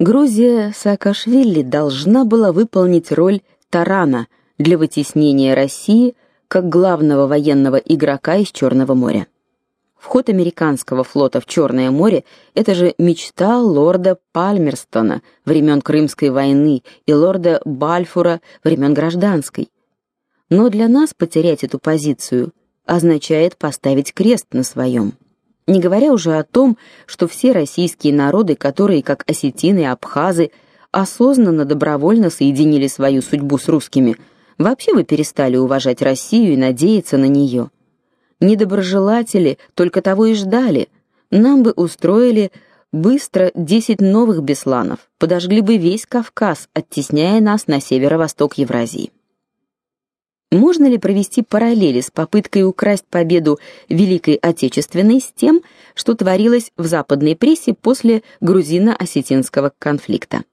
Грузия Саакашвили должна была выполнить роль тарана для вытеснения России как главного военного игрока из Черного моря. Вход американского флота в Черное море это же мечта лорда Пальмерстона времен Крымской войны и лорда Бальфура времен гражданской. Но для нас потерять эту позицию означает поставить крест на своем. Не говоря уже о том, что все российские народы, которые, как осетины и абхазы, осознанно добровольно соединили свою судьбу с русскими, вообще вы перестали уважать Россию и надеяться на нее. Недоброжелатели только того и ждали. Нам бы устроили быстро десять новых бесланов, подожгли бы весь Кавказ, оттесняя нас на северо-восток Евразии. Можно ли провести параллели с попыткой украсть победу Великой Отечественной с тем, что творилось в западной прессе после грузино-осетинского конфликта?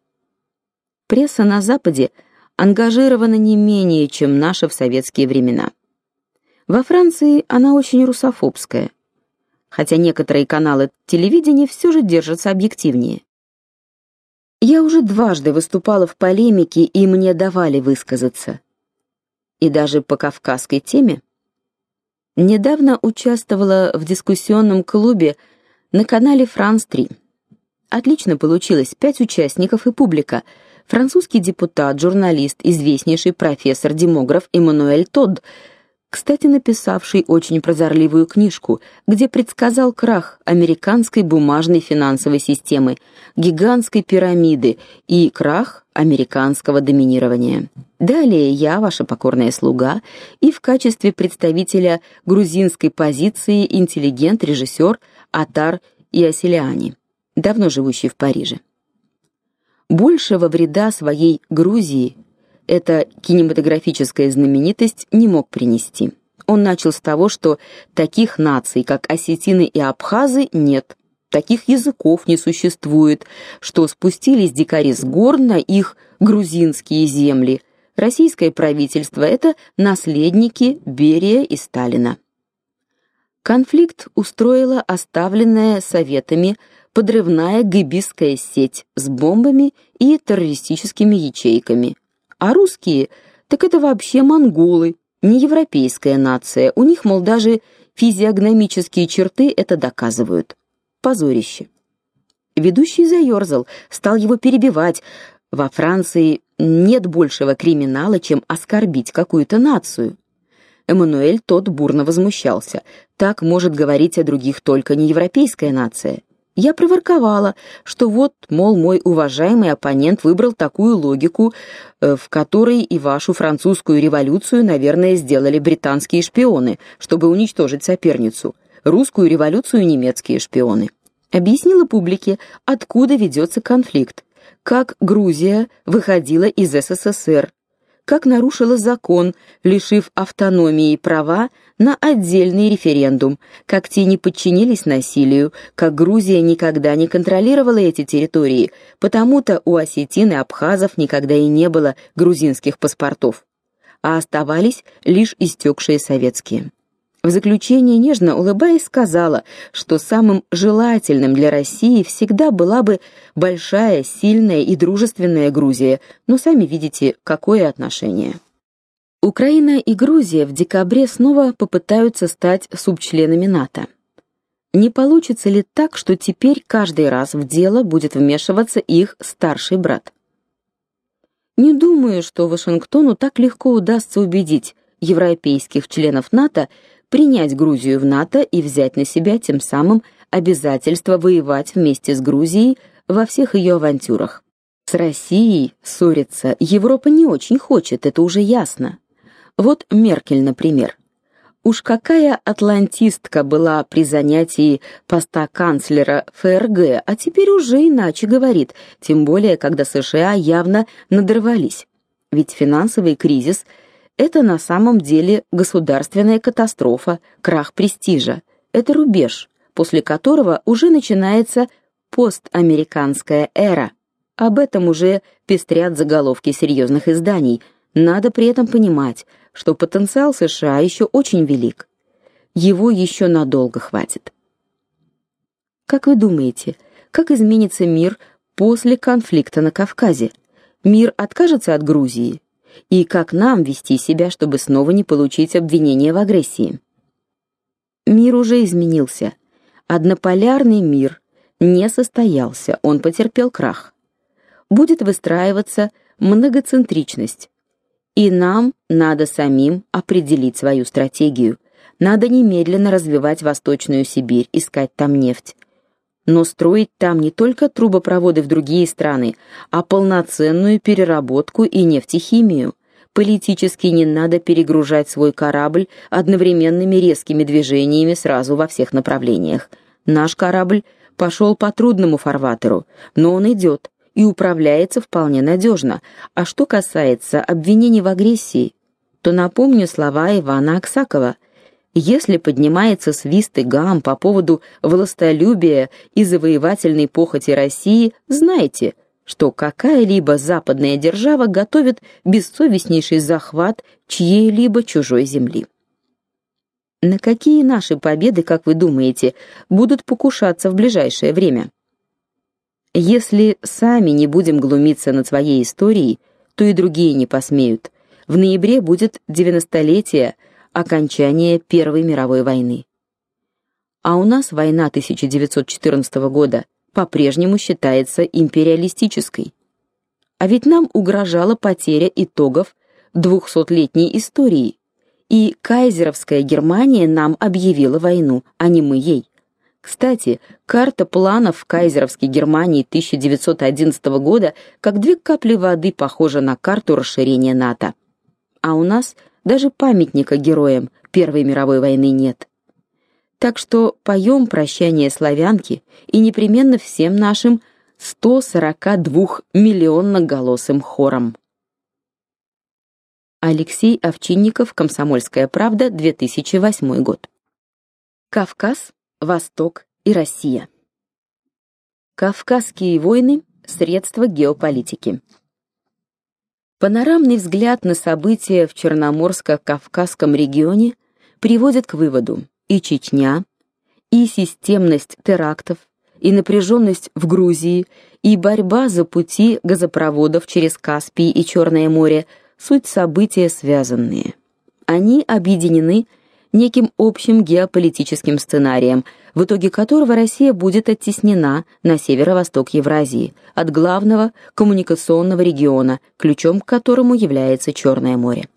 Пресса на западе ангажирована не менее, чем наша в советские времена. Во Франции она очень русофобская, хотя некоторые каналы телевидения все же держатся объективнее. Я уже дважды выступала в полемике, и мне давали высказаться и даже по кавказской теме. Недавно участвовала в дискуссионном клубе на канале France 3. Отлично получилось, пять участников и публика. Французский депутат, журналист, известнейший профессор-демограф Эммануэль Тодд кстати, написавший очень прозорливую книжку, где предсказал крах американской бумажной финансовой системы, гигантской пирамиды и крах американского доминирования. Далее я, ваша покорная слуга, и в качестве представителя грузинской позиции интеллигент, режиссер Атар Иоселяни, давно живущий в Париже. Большего вреда своей Грузии эта кинематографическая знаменитость не мог принести. Он начал с того, что таких наций, как осетины и абхазы, нет. Таких языков не существует, что спустились дикари с гор на их грузинские земли. Российское правительство это наследники Берия и Сталина. Конфликт устроила оставленная советами подрывная гибисская сеть с бомбами и террористическими ячейками. А русские, так это вообще монголы, не европейская нация. У них, мол, даже физиогномические черты это доказывают. Позорище. Ведущий заерзал, стал его перебивать. Во Франции нет большего криминала, чем оскорбить какую-то нацию. Эммануэль тот бурно возмущался. Так может говорить о других только не европейская нация. Я проворковала, что вот, мол, мой уважаемый оппонент выбрал такую логику, э, в которой и вашу французскую революцию, наверное, сделали британские шпионы, чтобы уничтожить соперницу. Русскую революцию немецкие шпионы. Объяснила публике, откуда ведется конфликт, как Грузия выходила из СССР, как нарушила закон, лишив автономии права на отдельный референдум, как те не подчинились насилию, как Грузия никогда не контролировала эти территории, потому-то у осетин и абхазов никогда и не было грузинских паспортов, а оставались лишь истекшие советские. В заключение нежно улыбаясь сказала, что самым желательным для России всегда была бы большая, сильная и дружественная Грузия. Но сами видите, какое отношение. Украина и Грузия в декабре снова попытаются стать субчленами НАТО. Не получится ли так, что теперь каждый раз в дело будет вмешиваться их старший брат? Не думаю, что Вашингтону так легко удастся убедить европейских членов НАТО принять Грузию в НАТО и взять на себя тем самым обязательство воевать вместе с Грузией во всех ее авантюрах. С Россией ссориться Европа не очень хочет, это уже ясно. Вот Меркель, например. Уж какая атлантистка была при занятии поста канцлера ФРГ, а теперь уже иначе говорит, тем более когда США явно надорвались. Ведь финансовый кризис – это на самом деле государственная катастрофа, крах престижа. Это рубеж, после которого уже начинается постамериканская эра. Об этом уже пестрят заголовки серьезных изданий. Надо при этом понимать, что потенциал США еще очень велик. Его еще надолго хватит. Как вы думаете, как изменится мир после конфликта на Кавказе? Мир откажется от Грузии? И как нам вести себя, чтобы снова не получить обвинения в агрессии? Мир уже изменился. Однополярный мир не состоялся, он потерпел крах. Будет выстраиваться многоцентричность. И нам надо самим определить свою стратегию. Надо немедленно развивать Восточную Сибирь, искать там нефть. Но строить там не только трубопроводы в другие страны, а полноценную переработку и нефтехимию. Политически не надо перегружать свой корабль одновременными резкими движениями сразу во всех направлениях. Наш корабль пошел по трудному фарватеру, но он идет и управляется вполне надежно. А что касается обвинений в агрессии, то напомню слова Ивана Аксакова. Если поднимается свист и гам по поводу властолюбия и завоевательной похоти России, знайте, что какая-либо западная держава готовит бессовестнейший захват чьей-либо чужой земли. На какие наши победы, как вы думаете, будут покушаться в ближайшее время? Если сами не будем глумиться над своей историей, то и другие не посмеют. В ноябре будет 90-летие окончания Первой мировой войны. А у нас война 1914 года по-прежнему считается империалистической. А ведь нам угрожала потеря итогов двухсотлетней истории. И кайзеровская Германия нам объявила войну, а не мы ей. Кстати, карта планов кайзеровской Германии 1911 года как две капли воды похожа на карту расширения НАТО. А у нас даже памятника героям Первой мировой войны нет. Так что поем прощание славянки и непременно всем нашим 142 миллионноголосым хором. Алексей Овчинников, Комсомольская правда, 2008 год. Кавказ Восток и Россия. Кавказские войны средства геополитики. Панорамный взгляд на события в Черноморско-Кавказском регионе приводит к выводу: и Чечня, и системность терактов, и напряженность в Грузии, и борьба за пути газопроводов через Каспий и Черное море суть события связанные. Они объединены неким общим геополитическим сценарием, в итоге которого Россия будет оттеснена на северо-восток Евразии, от главного коммуникационного региона, ключом к которому является Черное море.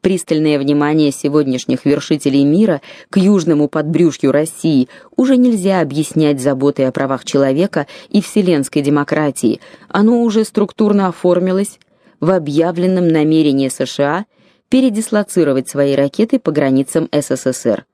Пристальное внимание сегодняшних вершителей мира к южному подбрюшью России уже нельзя объяснять заботой о правах человека и вселенской демократии. Оно уже структурно оформилось в объявленном намерении США – передислоцировать свои ракеты по границам СССР.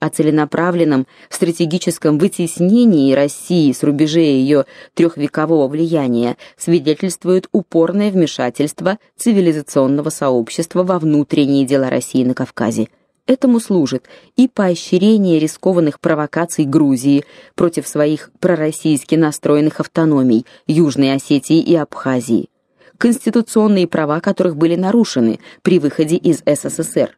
О целенаправленном стратегическом вытеснении России с рубежей ее трехвекового влияния свидетельствует упорное вмешательство цивилизационного сообщества во внутренние дела России на Кавказе. Этому служит и поощрение рискованных провокаций Грузии против своих пророссийски настроенных автономий Южной Осетии и Абхазии конституционные права которых были нарушены при выходе из СССР.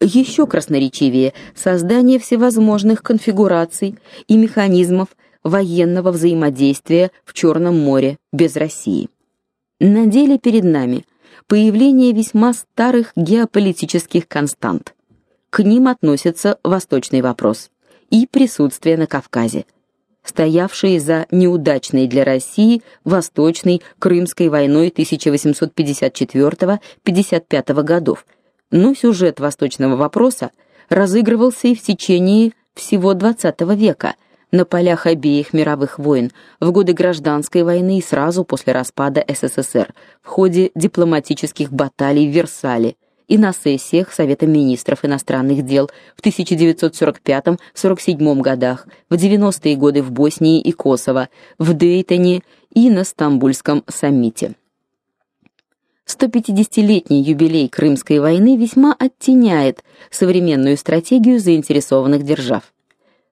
Еще красноречивее создание всевозможных конфигураций и механизмов военного взаимодействия в Черном море без России. На деле перед нами появление весьма старых геополитических констант. К ним относится восточный вопрос и присутствие на Кавказе – стоявшие за неудачной для России Восточной Крымской войной 1854-55 годов. Но сюжет восточного вопроса разыгрывался и в течение всего XX века на полях обеих мировых войн, в годы гражданской войны и сразу после распада СССР, в ходе дипломатических баталий в Версале и на сессиях Совета министров иностранных дел в 1945-47 годах, в 90-е годы в Боснии и Косово, в Дейтоне и на Стамбульском саммите. 150-летний юбилей Крымской войны весьма оттеняет современную стратегию заинтересованных держав.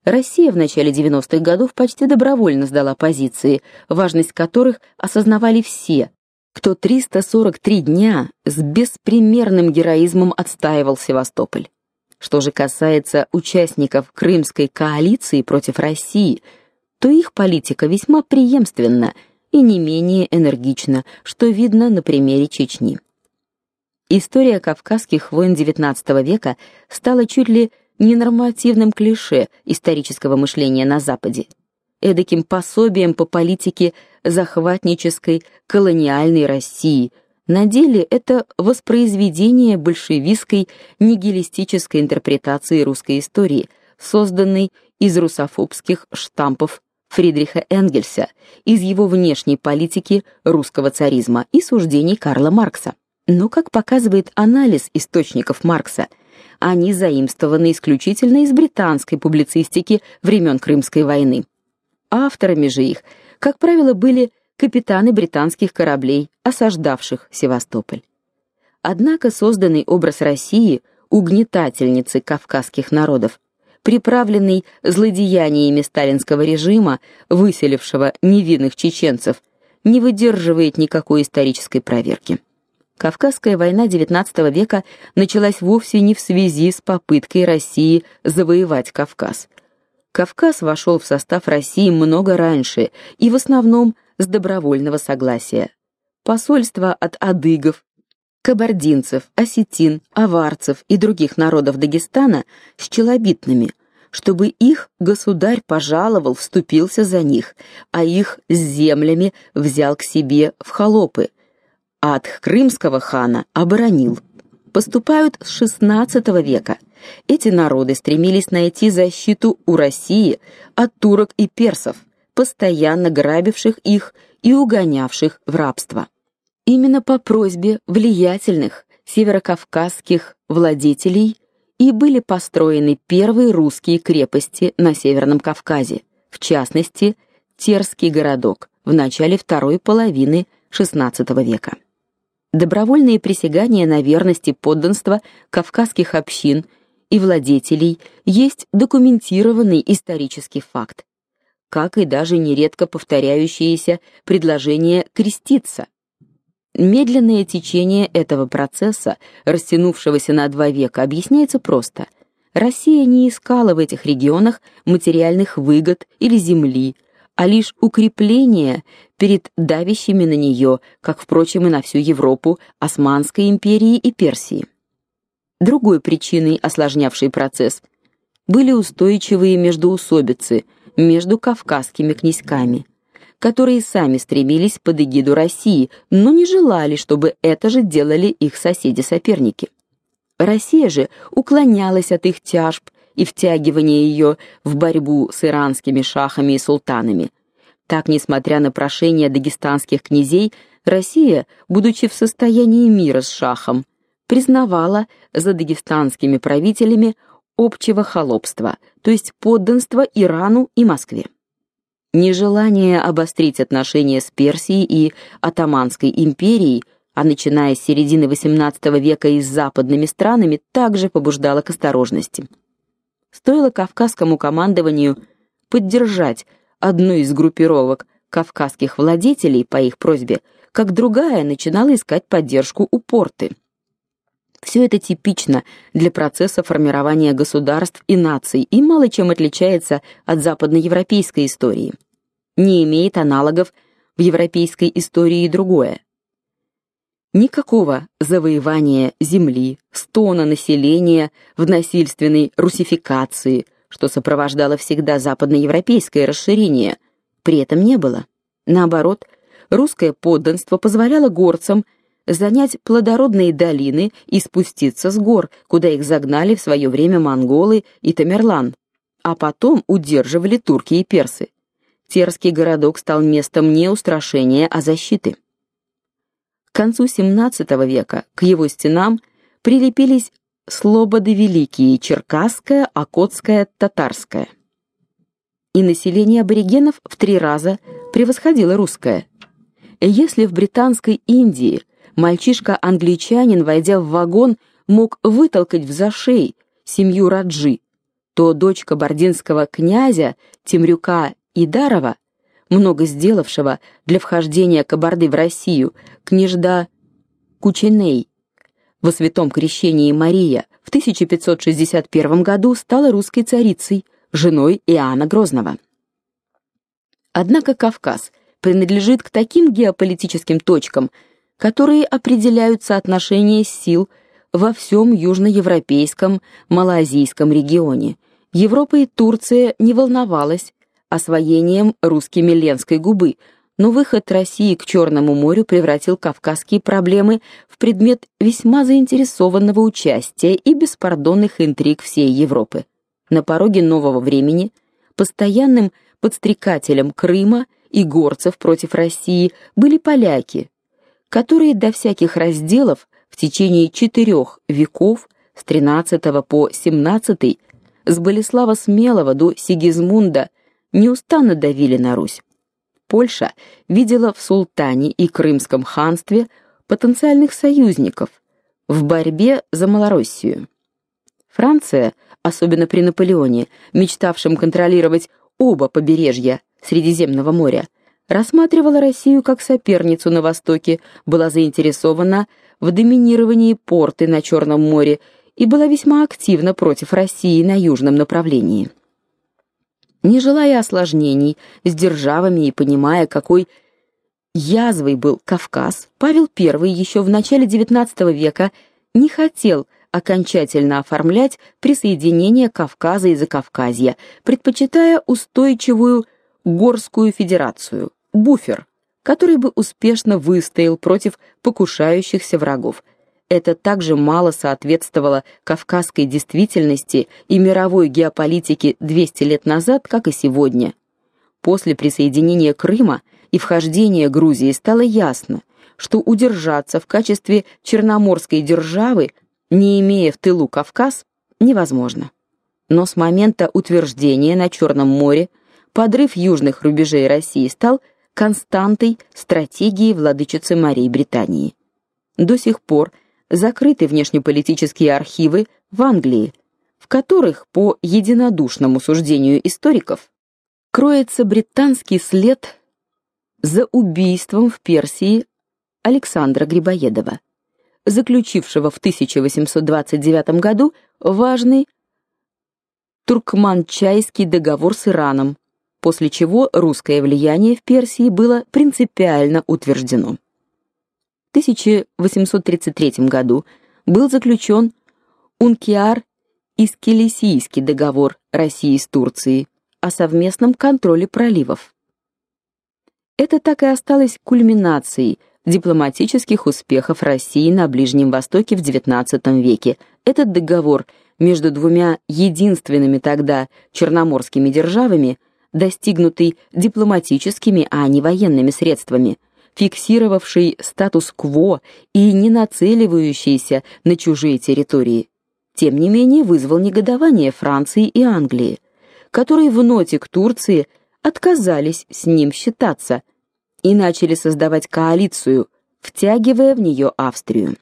Россия в начале 90-х годов почти добровольно сдала позиции, важность которых осознавали все, кто 343 дня с беспримерным героизмом отстаивал Севастополь. Что же касается участников Крымской коалиции против России, то их политика весьма преемственна и не менее энергично, что видно на примере Чечни. История кавказских войн XIX века стала чуть ли не нормативным клише исторического мышления на западе, эдаким пособием по политике захватнической колониальной России. На деле это воспроизведение большевистской нигилистической интерпретации русской истории, созданной из русофобских штампов Фридриха Энгельса, из его внешней политики русского царизма и суждений Карла Маркса. Но как показывает анализ источников Маркса, они заимствованы исключительно из британской публицистики времен Крымской войны. Авторами же их, как правило, были капитаны британских кораблей, осаждавших Севастополь. Однако созданный образ России угнетательницы кавказских народов, приправленный злодеяниями сталинского режима, выселившего невинных чеченцев, не выдерживает никакой исторической проверки. Кавказская война XIX века началась вовсе не в связи с попыткой России завоевать Кавказ. Кавказ вошел в состав России много раньше и в основном с добровольного согласия. Посольства от адыгов, кабардинцев, осетин, аварцев и других народов Дагестана с челобитными, чтобы их государь пожаловал, вступился за них, а их с землями взял к себе в холопы, а от крымского хана оборонил. Поступают с XVI века. Эти народы стремились найти защиту у России от турок и персов, постоянно грабивших их и угонявших в рабство. Именно по просьбе влиятельных северокавказских владетелей и были построены первые русские крепости на Северном Кавказе, в частности, Терский городок в начале второй половины XVI века. Добровольные присягания на верность и подданство кавказских общин и владетелей есть документированный исторический факт, как и даже нередко повторяющиеся предложения креститься. Медленное течение этого процесса, растянувшегося на два века, объясняется просто. Россия не искала в этих регионах материальных выгод или земли, а лишь укрепление перед давящими на нее, как впрочем и на всю Европу, Османской империи и Персии. Другой причиной, осложнявшей процесс, были устойчивые междоусобицы между кавказскими князьками, которые сами стремились под эгиду России, но не желали, чтобы это же делали их соседи-соперники. Россия же уклонялась от их тяжб и втягивания ее в борьбу с иранскими шахами и султанами. Так, несмотря на прошения дагестанских князей, Россия, будучи в состоянии мира с шахом, признавала за дагестанскими правителями общего холопства, то есть подданство Ирану и Москве. Нежелание обострить отношения с Персией и Отоманской империей, а начиная с середины XVIII века и с западными странами, также побуждало к осторожности. Стоило кавказскому командованию поддержать одну из группировок кавказских владетелей по их просьбе, как другая начинала искать поддержку у порты. Все это типично для процесса формирования государств и наций и мало чем отличается от западноевропейской истории. Не имеет аналогов в европейской истории и другое. Никакого завоевания земли, стона населения в насильственной русификации, что сопровождало всегда западноевропейское расширение, при этом не было. Наоборот, русское подданство позволяло горцам занять плодородные долины и спуститься с гор, куда их загнали в свое время монголы и Тамерлан, а потом удерживали турки и персы. Терский городок стал местом не устрашения, а защиты. К концу XVII века к его стенам прилепились слободы великие черкасская, окотская, татарская. И население аборигенов в три раза превосходило русское. Если в британской Индии мальчишка-англичанин, войдя в вагон, мог вытолкать в зашей семью Раджи, то дочь кабардинского князя Темрюка Идарова, много сделавшего для вхождения Кабарды в Россию, княжда Кучиней, во святом крещении Мария в 1561 году стала русской царицей, женой Иоанна Грозного. Однако Кавказ принадлежит к таким геополитическим точкам, которые определяют соотношение сил во всем южноевропейском, малоазийском регионе. Европа и Турция не волновалась освоением русскими Ленской губы, но выход России к Черному морю превратил кавказские проблемы в предмет весьма заинтересованного участия и беспардонных интриг всей Европы. На пороге нового времени постоянным подстрекателем Крыма и горцев против России были поляки, которые до всяких разделов в течение четырех веков с XIII по XVII с Болеслава Смелого до Сигизмунда неустанно давили на Русь. Польша видела в султане и Крымском ханстве потенциальных союзников в борьбе за Малороссию. Франция, особенно при Наполеоне, мечтавшем контролировать оба побережья Средиземного моря, рассматривала Россию как соперницу на востоке, была заинтересована в доминировании порты на Черном море и была весьма активна против России на южном направлении. Не желая осложнений с державами и понимая, какой язвой был Кавказ, Павел I еще в начале XIX века не хотел окончательно оформлять присоединение Кавказа и Закавказья, предпочитая устойчивую горскую федерацию, буфер, который бы успешно выстоял против покушающихся врагов – это также мало соответствовало кавказской действительности и мировой геополитике 200 лет назад, как и сегодня. После присоединения Крыма и вхождения Грузии стало ясно, что удержаться в качестве черноморской державы, не имея в тылу Кавказ, невозможно. Но с момента утверждения на Черном море подрыв южных рубежей России стал константой стратегии владычицы Марии Британии. До сих пор закрыты внешнеполитические архивы в Англии, в которых, по единодушному суждению историков, кроется британский след за убийством в Персии Александра Грибоедова, заключившего в 1829 году важный Туркманчайский договор с Ираном, после чего русское влияние в Персии было принципиально утверждено. 1833 году был заключен Ункиар-Искелесийский договор России с Турцией о совместном контроле проливов. Это так и осталось кульминацией дипломатических успехов России на Ближнем Востоке в XIX веке. Этот договор между двумя единственными тогда черноморскими державами, достигнутый дипломатическими, а не военными средствами, фиксировавший статус-кво и не нацеливающийся на чужие территории, тем не менее вызвал негодование Франции и Англии, которые в ноте к Турции отказались с ним считаться и начали создавать коалицию, втягивая в нее Австрию.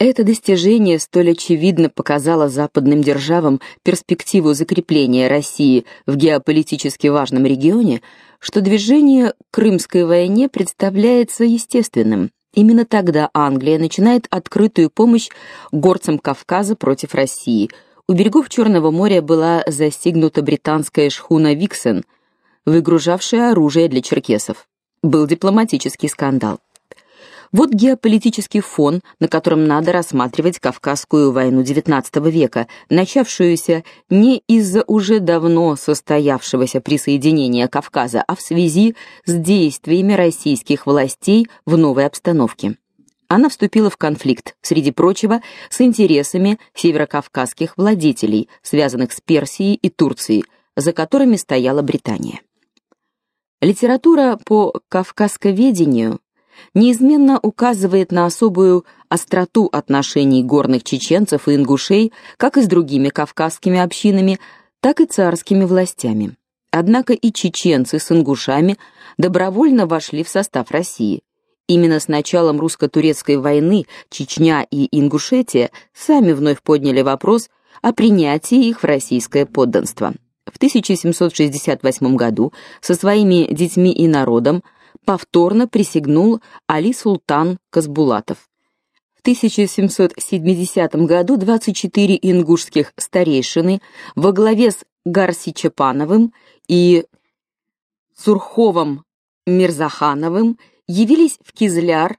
Это достижение столь очевидно показало западным державам перспективу закрепления России в геополитически важном регионе, что движение к Крымской войне представляется естественным. Именно тогда Англия начинает открытую помощь горцам Кавказа против России. У берегов Черного моря была застигнута британская шхуна Виксен, выгружавшая оружие для черкесов. Был дипломатический скандал. Вот геополитический фон, на котором надо рассматривать Кавказскую войну XIX века, начавшуюся не из-за уже давно состоявшегося присоединения Кавказа, а в связи с действиями российских властей в новой обстановке. Она вступила в конфликт, среди прочего, с интересами северокавказских владетелей, связанных с Персией и Турцией, за которыми стояла Британия. Литература по кавказсковедению неизменно указывает на особую остроту отношений горных чеченцев и ингушей как и с другими кавказскими общинами, так и царскими властями. Однако и чеченцы с ингушами добровольно вошли в состав России. Именно с началом русско-турецкой войны Чечня и Ингушетия сами вновь подняли вопрос о принятии их в российское подданство. В 1768 году со своими детьми и народом повторно присягнул Али Султан Казбулатов. В 1770 году 24 ингушских старейшины во главе с Гарси Чапановым и Сурховым Мирзахановым явились в Кизляр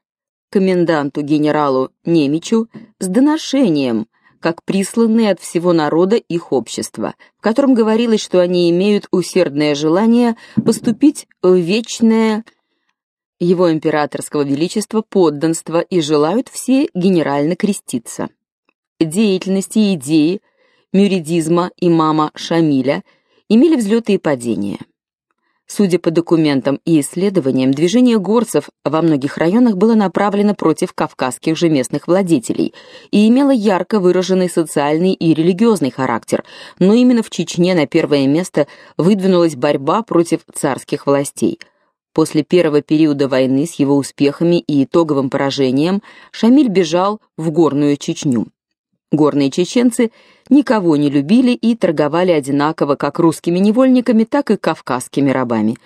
коменданту генералу Немичу с доношением, как присланные от всего народа их общества, в котором говорилось, что они имеют усердное желание поступить в вечное его императорского величества подданство и желают все генерально креститься. Деятельности и идеи мюридизма имама Шамиля имели взлеты и падения. Судя по документам и исследованиям, движение горцев во многих районах было направлено против кавказских же местных владетелей и имело ярко выраженный социальный и религиозный характер, но именно в Чечне на первое место выдвинулась борьба против царских властей. После первого периода войны с его успехами и итоговым поражением Шамиль бежал в горную Чечню. Горные чеченцы никого не любили и торговали одинаково как русскими невольниками, так и кавказскими рабами.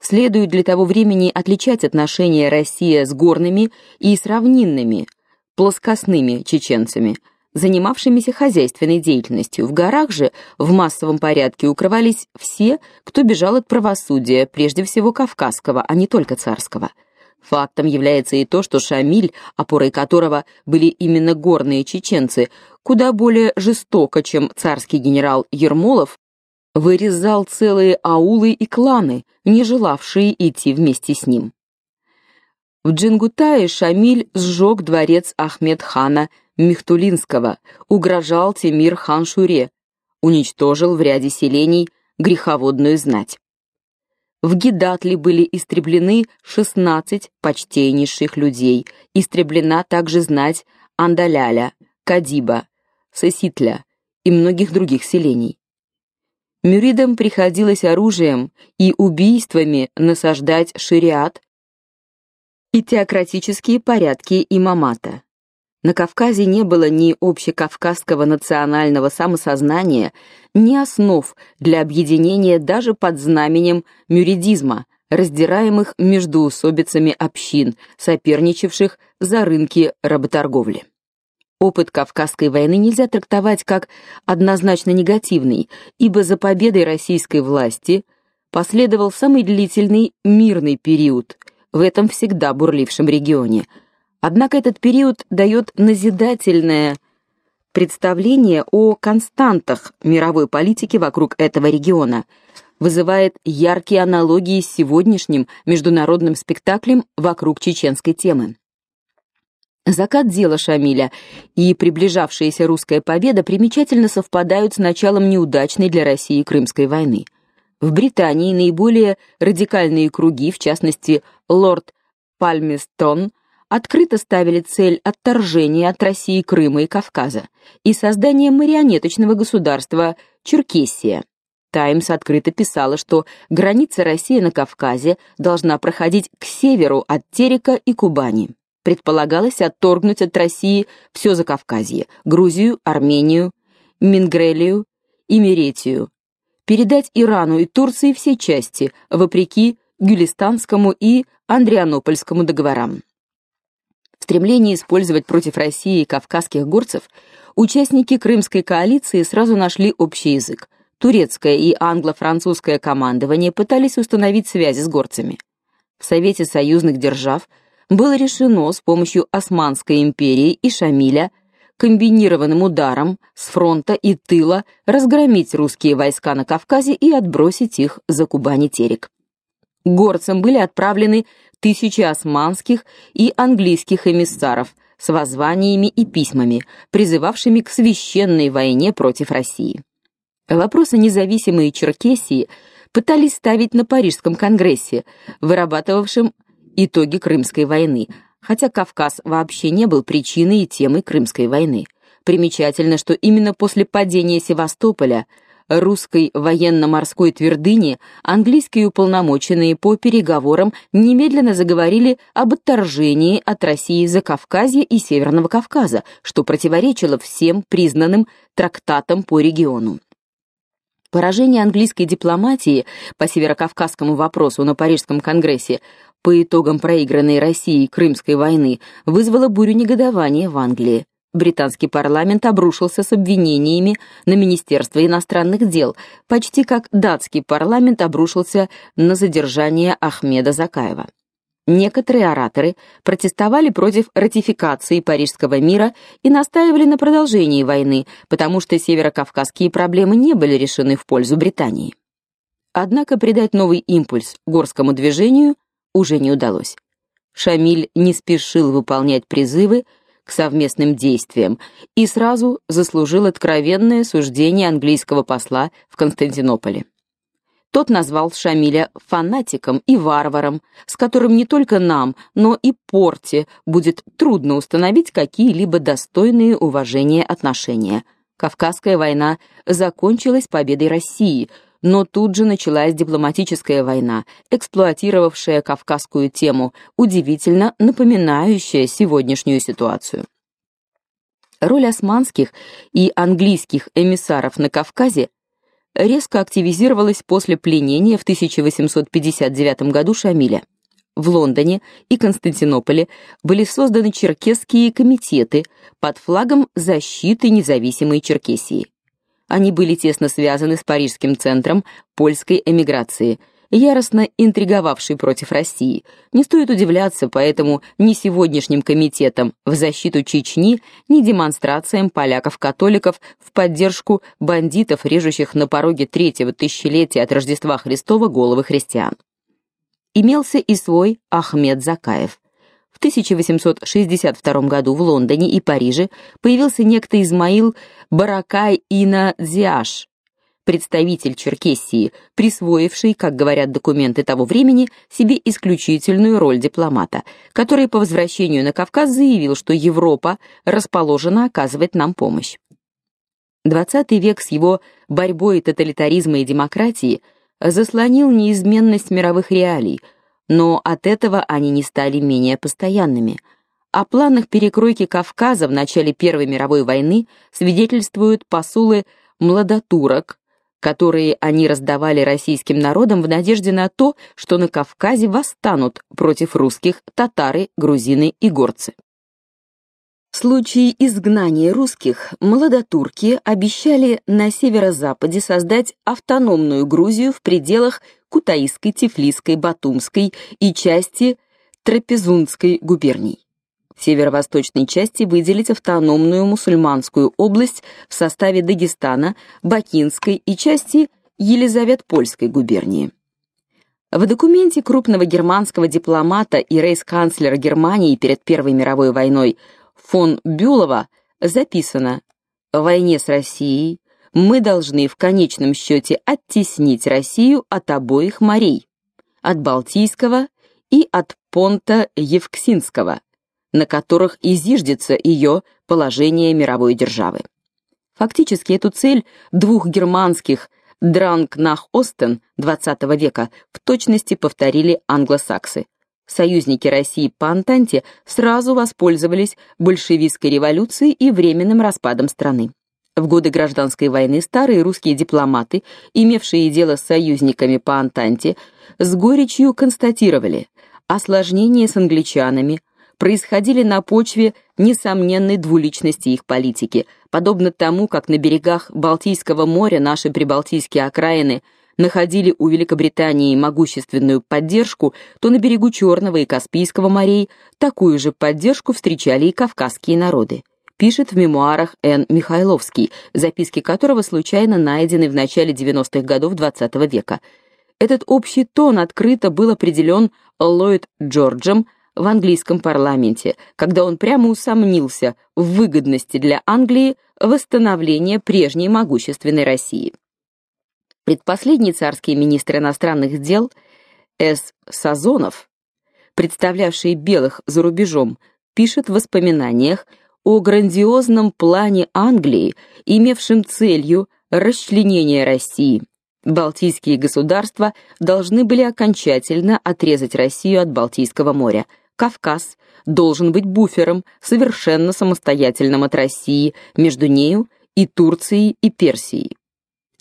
Следует для того времени отличать отношения России с горными и с равнинными, плоскостными чеченцами, занимавшимися хозяйственной деятельностью. В горах же в массовом порядке укрывались все, кто бежал от правосудия, прежде всего кавказского, а не только царского. Фактом является и то, что Шамиль, опорой которого были именно горные чеченцы, куда более жестоко, чем царский генерал Ермолов, вырезал целые аулы и кланы, не желавшие идти вместе с ним. В Джингутае Шамиль сжег дворец Ахмед-хана Михтулинского, угрожал Тимир-хан Шуре, уничтожил в ряде селений греховодную знать. В Гидатле были истреблены 16 почтеннейших людей, истреблена также знать Андаляля, Кадиба, Сеситля и многих других селений. Мюридам приходилось оружием и убийствами насаждать шариат и теократические порядки имамата. На Кавказе не было ни общекавказского национального самосознания, ни основ для объединения даже под знаменем мюридизма, раздираемых между усобицами общин, соперничавших за рынки работорговли. Опыт Кавказской войны нельзя трактовать как однозначно негативный, ибо за победой российской власти последовал самый длительный мирный период в этом всегда бурлившем регионе – Однако этот период дает назидательное представление о константах мировой политики вокруг этого региона, вызывает яркие аналогии с сегодняшним международным спектаклем вокруг чеченской темы. Закат дела Шамиля и приближавшаяся русская победа примечательно совпадают с началом неудачной для России Крымской войны. В Британии наиболее радикальные круги, в частности, лорд Пальместон, открыто ставили цель отторжения от России Крыма и Кавказа и создания марионеточного государства Черкессия. Таймс открыто писала, что граница России на Кавказе должна проходить к северу от Терека и Кубани. Предполагалось отторгнуть от России все Закавказье: Грузию, Армению, Мингрелию Меретию, передать Ирану и Турции все части, вопреки Гюлистанскому и Андрианопольскому договорам. В стремлении использовать против России кавказских горцев участники Крымской коалиции сразу нашли общий язык. Турецкое и англо-французское командование пытались установить связи с горцами. В Совете союзных держав было решено с помощью Османской империи и Шамиля комбинированным ударом с фронта и тыла разгромить русские войска на Кавказе и отбросить их за Кубани-Терек. Горцам были отправлены тысячи османских и английских эмиссаров с воззваниями и письмами, призывавшими к священной войне против России. Вопросы независимой Черкесии пытались ставить на Парижском конгрессе, вырабатывавшем итоги Крымской войны, хотя Кавказ вообще не был причиной и темой Крымской войны. Примечательно, что именно после падения Севастополя русской военно-морской твердыни английские уполномоченные по переговорам немедленно заговорили об отторжении от России Закавказья и Северного Кавказа, что противоречило всем признанным трактатам по региону. Поражение английской дипломатии по северокавказскому вопросу на Парижском конгрессе по итогам проигранной Россией Крымской войны вызвало бурю негодования в Англии. британский парламент обрушился с обвинениями на Министерство иностранных дел, почти как датский парламент обрушился на задержание Ахмеда Закаева. Некоторые ораторы протестовали против ратификации Парижского мира и настаивали на продолжении войны, потому что северокавказские проблемы не были решены в пользу Британии. Однако придать новый импульс горскому движению уже не удалось. Шамиль не спешил выполнять призывы к совместным действиям и сразу заслужил откровенное суждение английского посла в Константинополе. Тот назвал Шамиля фанатиком и варваром, с которым не только нам, но и Порте будет трудно установить какие-либо достойные уважения отношения. Кавказская война закончилась победой России, но тут же началась дипломатическая война, эксплуатировавшая кавказскую тему, удивительно напоминающая сегодняшнюю ситуацию. Роль османских и английских эмиссаров на Кавказе резко активизировалась после пленения в 1859 году Шамиля. В Лондоне и Константинополе были созданы черкесские комитеты под флагом защиты независимой Черкесии. Они были тесно связаны с парижским центром польской эмиграции, яростно интриговавшей против России. Не стоит удивляться поэтому ни сегодняшним комитетам в защиту Чечни, ни демонстрациям поляков-католиков в поддержку бандитов, режущих на пороге третьего тысячелетия от Рождества Христова головы христиан. Имелся и свой Ахмед Закаев. 1862 году в Лондоне и Париже появился некто Измаил Баракай Ина Дзиаш, представитель Черкессии, присвоивший, как говорят документы того времени, себе исключительную роль дипломата, который по возвращению на Кавказ заявил, что Европа расположена оказывать нам помощь. XX век с его борьбой тоталитаризма и демократии заслонил неизменность мировых реалий, но от этого они не стали менее постоянными. О планах перекройки Кавказа в начале Первой мировой войны свидетельствуют посулы младотурок, которые они раздавали российским народам в надежде на то, что на Кавказе восстанут против русских татары, грузины и горцы. В случае изгнания русских младотурки обещали на северо-западе создать автономную Грузию в пределах Кутаисской, Тифлисской, Батумской и части Трапезундской губерний. В северо-восточной части выделить автономную мусульманскую область в составе Дагестана, Бакинской и части Елизаветпольской губернии. В документе крупного германского дипломата и рейс-канцлера Германии перед Первой мировой войной фон Бюлова записано: "В войне с Россией мы должны в конечном счете оттеснить Россию от обоих морей, от Балтийского и от понта Евксинского, на которых изиждется ее положение мировой державы. Фактически эту цель двух германских Дранг нах Остен XX века в точности повторили англосаксы. Союзники России по Антанте сразу воспользовались большевистской революцией и временным распадом страны. В годы гражданской войны старые русские дипломаты, имевшие дело с союзниками по Антанте, с горечью констатировали: осложнения с англичанами происходили на почве несомненной двуличности их политики, подобно тому, как на берегах Балтийского моря наши прибалтийские окраины находили у Великобритании могущественную поддержку, то на берегу Черного и Каспийского морей такую же поддержку встречали и кавказские народы пишет в мемуарах Н. Михайловский, записки которого случайно найдены в начале 90-х годов XX -го века. Этот общий тон открыто был определен Ллойд Джорджем в английском парламенте, когда он прямо усомнился в выгодности для Англии восстановления прежней могущественной России. Предпоследний царский министр иностранных дел С. Сазонов, представлявший белых за рубежом, пишет в воспоминаниях о грандиозном плане Англии, имевшем целью расчленение России. Балтийские государства должны были окончательно отрезать Россию от Балтийского моря. Кавказ должен быть буфером, совершенно самостоятельным от России, между нею и Турцией и Персией.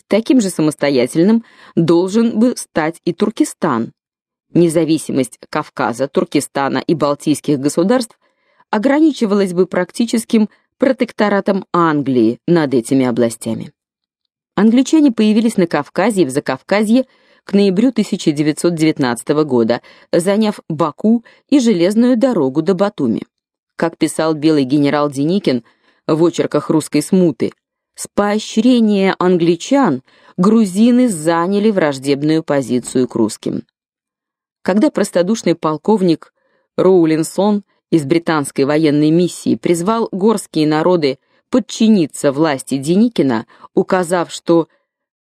Таким же самостоятельным должен бы стать и Туркестан. Независимость Кавказа, Туркестана и балтийских государств ограничивалась бы практическим протекторатом Англии над этими областями. Англичане появились на Кавказе и в Закавказье к ноябрю 1919 года, заняв Баку и железную дорогу до Батуми. Как писал белый генерал Деникин в очерках русской смуты, с поощрения англичан грузины заняли враждебную позицию к русским. Когда простодушный полковник Роулинсон из британской военной миссии призвал горские народы подчиниться власти Деникина, указав, что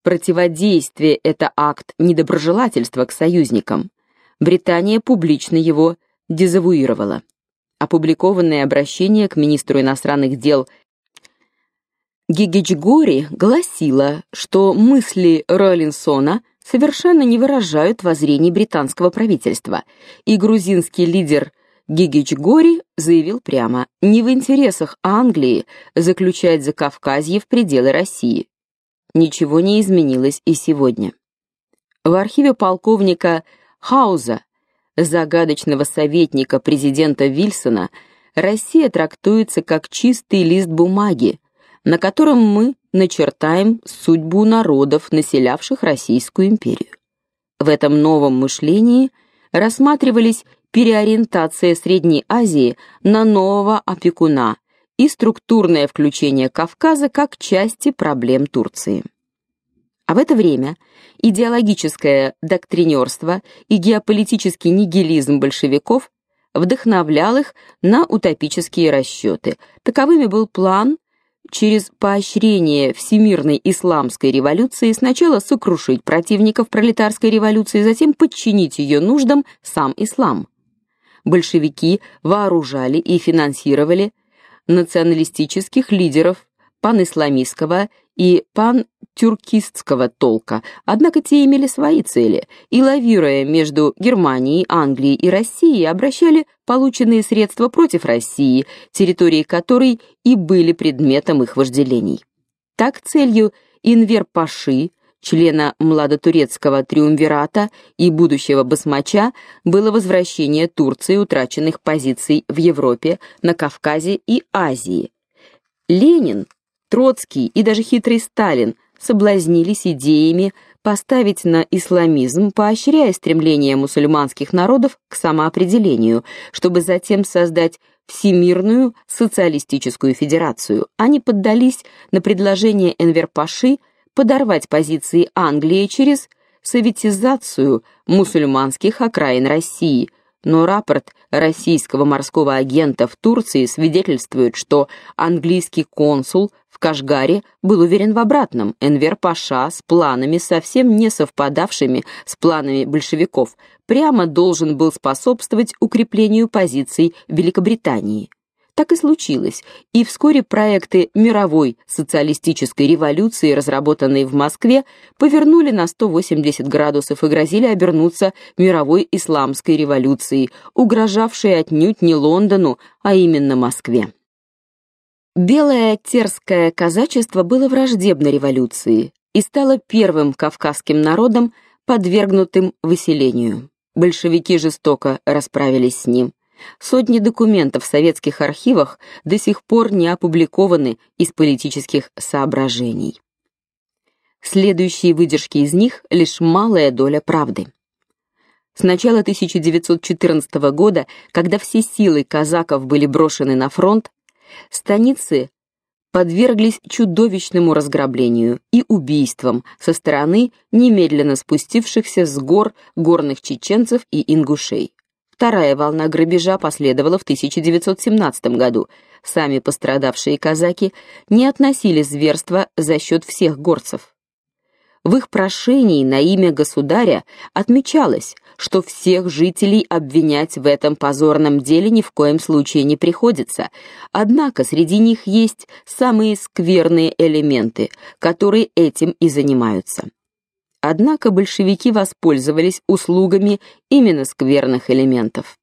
противодействие это акт недоброжелательства к союзникам, Британия публично его дезавуировала. Опубликованное обращение к министру иностранных дел Гигичгори гласило, что мысли Роллинсона совершенно не выражают воззрений британского правительства, и грузинский лидер Гигичгори заявил прямо: "Не в интересах Англии заключать Закавказье в пределы России". Ничего не изменилось и сегодня. В архиве полковника Хауза, загадочного советника президента Вильсона, Россия трактуется как чистый лист бумаги, на котором мы начертаем судьбу народов, населявших Российскую империю. В этом новом мышлении рассматривались переориентация Средней Азии на нового опекуна и структурное включение Кавказа как части проблем Турции. А в это время идеологическое доктринерство и геополитический нигилизм большевиков вдохновлял их на утопические расчеты. Таковыми был план через поощрение всемирной исламской революции сначала сокрушить противников пролетарской революции, затем подчинить ее нуждам сам ислам. Большевики вооружали и финансировали националистических лидеров панисламистского и пантюркистского толка, однако те имели свои цели и лавируя между Германией, Англией и Россией, обращали полученные средства против России, территории которой и были предметом их вожделений. Так целью Инвер-Паши, члена младотурецкого триумвирата и будущего басмача, было возвращение Турции утраченных позиций в Европе, на Кавказе и Азии. Ленин Троцкий и даже хитрый Сталин соблазнились идеями поставить на исламизм, поощряя стремление мусульманских народов к самоопределению, чтобы затем создать всемирную социалистическую федерацию. Они поддались на предложение Энвер-Паши подорвать позиции Англии через советизацию мусульманских окраин России, но рапорт российского морского агента в Турции свидетельствует, что английский консул в Кашгаре был уверен в обратном. Энвер Паша с планами, совсем не совпадавшими с планами большевиков, прямо должен был способствовать укреплению позиций Великобритании. Так и случилось, и вскоре проекты мировой социалистической революции, разработанные в Москве, повернули на 180 градусов и грозили обернуться мировой исламской революцией, угрожавшей отнюдь не Лондону, а именно Москве. Белое терское казачество было враждебно революции и стало первым кавказским народом, подвергнутым выселению. Большевики жестоко расправились с ним. Сотни документов в советских архивах до сих пор не опубликованы из политических соображений. Следующие выдержки из них лишь малая доля правды. С начала 1914 года, когда все силы казаков были брошены на фронт, станицы подверглись чудовищному разграблению и убийствам со стороны немедленно спустившихся с гор горных чеченцев и ингушей. Вторая волна грабежа последовала в 1917 году. Сами пострадавшие казаки не относили зверства за счет всех горцев. В их прошении на имя государя отмечалось, что всех жителей обвинять в этом позорном деле ни в коем случае не приходится. Однако среди них есть самые скверные элементы, которые этим и занимаются. Однако большевики воспользовались услугами именно скверных элементов.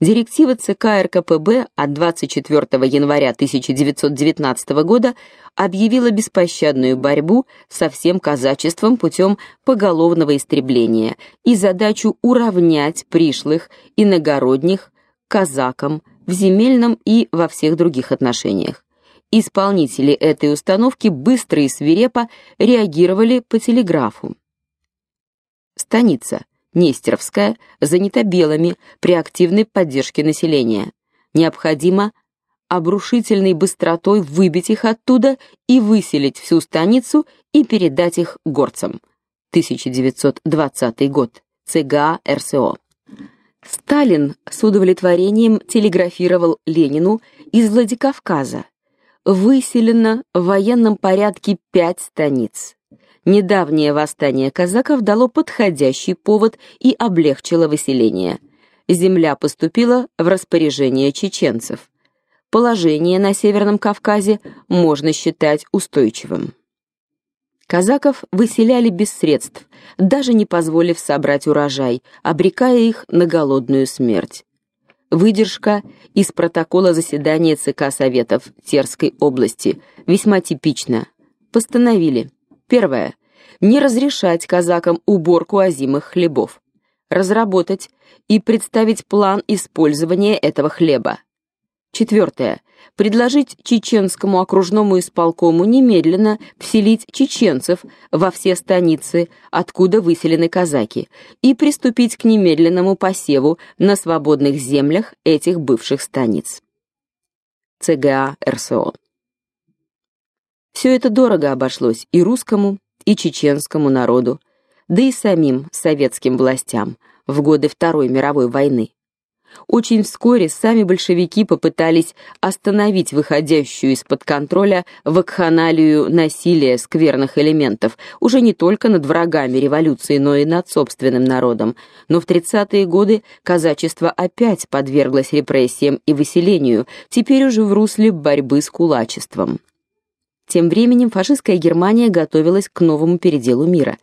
Директива ЦК РКПБ от 24 января 1919 года объявила беспощадную борьбу со всем казачеством путем поголовного истребления и задачу уравнять пришлых иногородних казакам в земельном и во всех других отношениях. Исполнители этой установки быстро и свирепо реагировали по телеграфу. Станица Нестеровская занята белыми при активной поддержке населения. Необходимо обрушительной быстротой выбить их оттуда и выселить всю станицу и передать их горцам. 1920 год. ЦГА РСО. Сталин с удовлетворением телеграфировал Ленину из Владикавказа. Выселено в военном порядке пять станиц. Недавнее восстание казаков дало подходящий повод и облегчило выселение. Земля поступила в распоряжение чеченцев. Положение на Северном Кавказе можно считать устойчивым. Казаков выселяли без средств, даже не позволив собрать урожай, обрекая их на голодную смерть. Выдержка из протокола заседания ЦК Советов Терской области весьма типична. Постановили: первое не разрешать казакам уборку озимых хлебов, разработать и представить план использования этого хлеба. Четвертое. Предложить чеченскому окружному исполкому немедленно вселить чеченцев во все станицы, откуда выселены казаки, и приступить к немедленному посеву на свободных землях этих бывших станиц. ЦГА РСО. Все это дорого обошлось и русскому, и чеченскому народу, да и самим советским властям в годы Второй мировой войны. Очень вскоре сами большевики попытались остановить выходящую из-под контроля вакханалию насилия скверных элементов, уже не только над врагами революции, но и над собственным народом. Но в 30-е годы казачество опять подверглось репрессиям и выселению, теперь уже в русле борьбы с кулачеством. Тем временем фашистская Германия готовилась к новому переделу мира.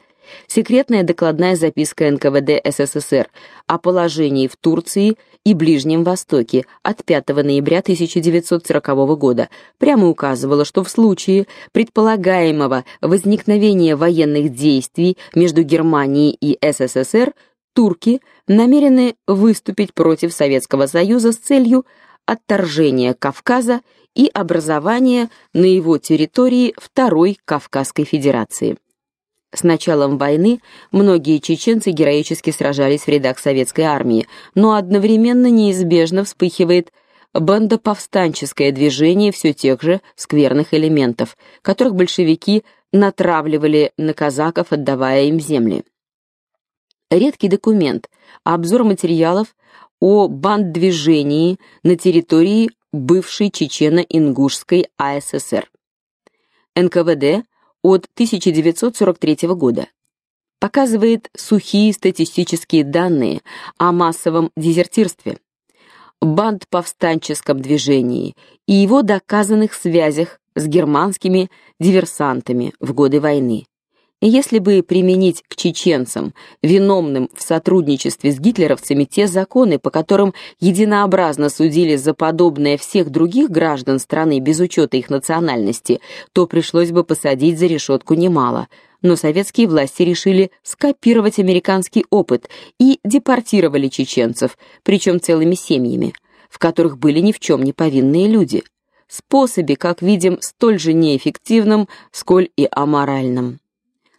Секретная докладная записка НКВД СССР о положении в Турции и Ближнем Востоке от 5 ноября 1940 года прямо указывала, что в случае предполагаемого возникновения военных действий между Германией и СССР турки намерены выступить против Советского Союза с целью отторжения Кавказа и образования на его территории Второй Кавказской Федерации. С началом войны многие чеченцы героически сражались в рядах советской армии, но одновременно неизбежно вспыхивает бандоповстанческое движение все тех же скверных элементов, которых большевики натравливали на казаков, отдавая им земли. Редкий документ обзор материалов о банддвижении на территории бывшей Чечено-Ингушской АССР. НКВД от 1943 года показывает сухие статистические данные о массовом дезертирстве, бандповстанческом движении и его доказанных связях с германскими диверсантами в годы войны. Если бы применить к чеченцам, виновным в сотрудничестве с гитлеровцами, те законы, по которым единообразно судили за подобное всех других граждан страны без учета их национальности, то пришлось бы посадить за решетку немало. Но советские власти решили скопировать американский опыт и депортировали чеченцев, причем целыми семьями, в которых были ни в чем не повинные люди. Способе, как видим, столь же неэффективным, сколь и аморальным.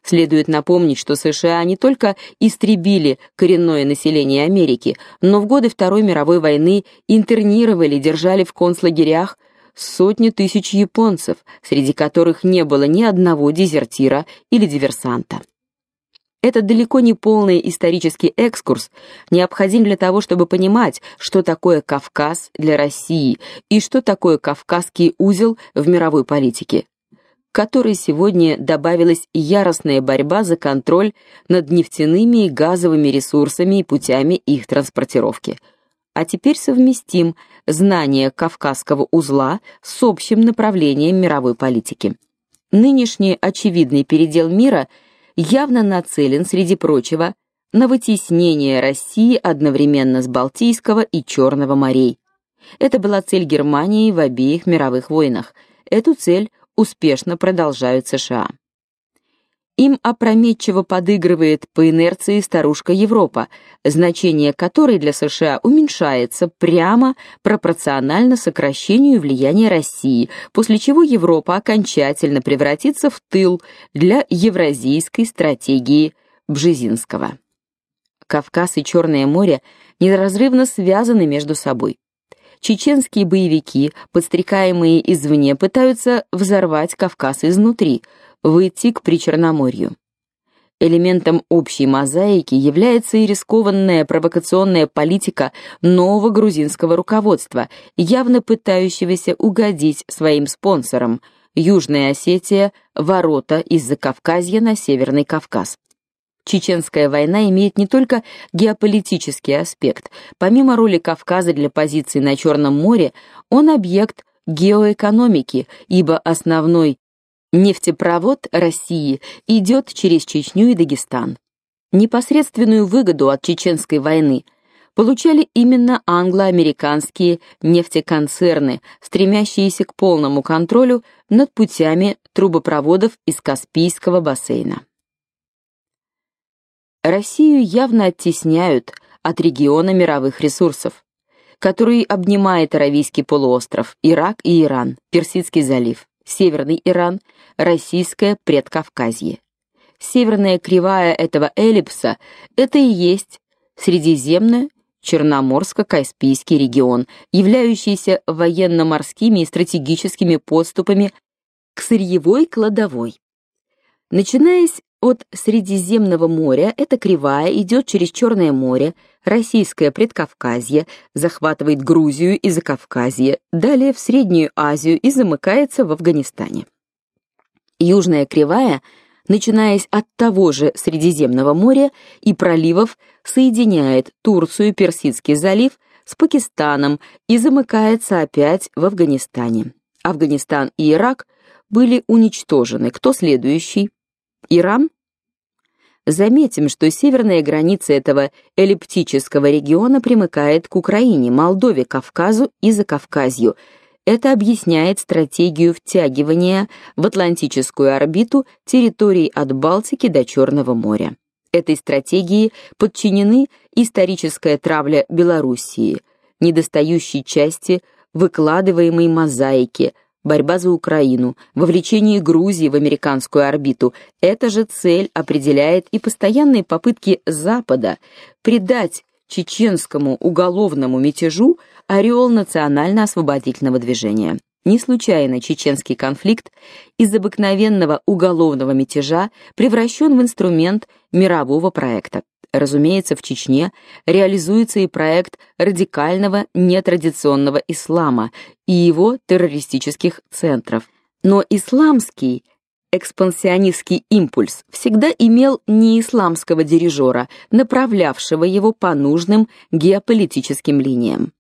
Следует напомнить, что США не только истребили коренное население Америки, но в годы Второй мировой войны интернировали, держали в концлагерях сотни тысяч японцев, среди которых не было ни одного дезертира или диверсанта. Этот далеко не полный исторический экскурс необходим для того, чтобы понимать, что такое Кавказ для России и что такое Кавказский узел в мировой политике которой сегодня добавилась яростная борьба за контроль над нефтяными и газовыми ресурсами и путями их транспортировки. А теперь совместим знание Кавказского узла с общим направлением мировой политики. Нынешний очевидный передел мира явно нацелен, среди прочего, на вытеснение России одновременно с Балтийского и Черного морей. Это была цель Германии в обеих мировых войнах. Эту цель успешно продолжают США. им опрометчиво подыгрывает по инерции старушка Европа, значение которой для США уменьшается прямо пропорционально сокращению влияния России, после чего Европа окончательно превратится в тыл для евразийской стратегии Бжезинского. Кавказ и Черное море неразрывно связаны между собой. Чеченские боевики, подстрекаемые извне, пытаются взорвать Кавказ изнутри – выйти к Причерноморью. Элементом общей мозаики является и рискованная провокационная политика нового грузинского руководства, явно пытающегося угодить своим спонсорам Южная Осетия, ворота из Закавказья на Северный Кавказ. Чеченская война имеет не только геополитический аспект. Помимо роли Кавказа для позиций на Черном море, он объект геоэкономики, ибо основной Нефтепровод России идет через Чечню и Дагестан. Непосредственную выгоду от чеченской войны получали именно англо-американские нефтеконцерны, стремящиеся к полному контролю над путями трубопроводов из Каспийского бассейна. Россию явно оттесняют от региона мировых ресурсов, который обнимает Аравийский полуостров, Ирак и Иран, Персидский залив. Северный Иран, российское предкавказье. Северная кривая этого эллипса это и есть Средиземно Черноморско-Каспийский регион, являющийся военно-морскими и стратегическими подступами к сырьевой кладовой. Начинаясь от Средиземного моря, эта кривая идет через Черное море, Российское Предкавказье, захватывает Грузию и Закавказье, далее в Среднюю Азию и замыкается в Афганистане. Южная кривая, начинаясь от того же Средиземного моря и проливов, соединяет Турцию, Персидский залив с Пакистаном и замыкается опять в Афганистане. Афганистан и Ирак были уничтожены. Кто следующий? Иран? Заметим, что северная граница этого эллиптического региона примыкает к Украине, Молдове, Кавказу и Закавказью. Это объясняет стратегию втягивания в атлантическую орбиту территорий от Балтики до Черного моря. Этой стратегии подчинены историческая травля Белоруссии, недостающей части выкладываемой мозаики – борьба за Украину, вовлечение Грузии в американскую орбиту. Эта же цель определяет и постоянные попытки Запада придать чеченскому уголовному мятежу ореол национально-освободительного движения. Не случайно чеченский конфликт из обыкновенного уголовного мятежа превращен в инструмент мирового проекта. Разумеется, в Чечне реализуется и проект радикального нетрадиционного ислама и его террористических центров. Но исламский экспансионистский импульс всегда имел не исламского дирижера, направлявшего его по нужным геополитическим линиям.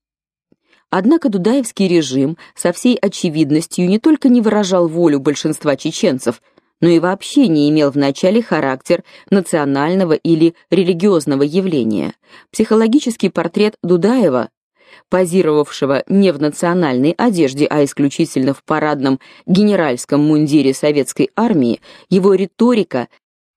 Однако дудаевский режим со всей очевидностью не только не выражал волю большинства чеченцев – но и вообще не имел вначале характер национального или религиозного явления. Психологический портрет Дудаева, позировавшего не в национальной одежде, а исключительно в парадном генеральском мундире советской армии, его риторика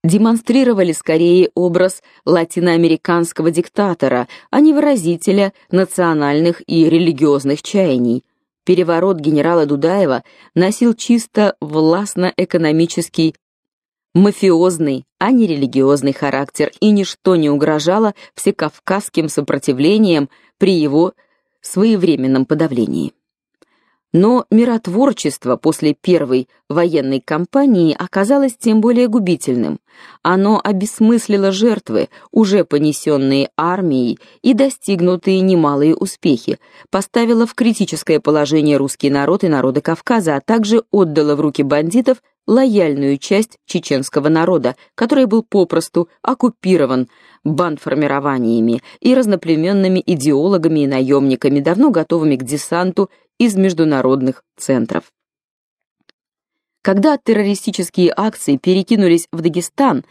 демонстрировали скорее образ латиноамериканского диктатора, а не выразителя национальных и религиозных чаяний. Переворот генерала Дудаева носил чисто властно-экономический, мафиозный, а не религиозный характер, и ничто не угрожало всекавказским сопротивлением при его своевременном подавлении. Но миротворчество после первой военной кампании оказалось тем более губительным. Оно обесмыслило жертвы, уже понесенные армией и достигнутые немалые успехи, поставило в критическое положение русский народ и народы Кавказа, а также отдало в руки бандитов лояльную часть чеченского народа, который был попросту оккупирован бандформированиями и разноплеменными идеологами и наемниками, давно готовыми к десанту из международных центров. Когда террористические акции перекинулись в Дагестан,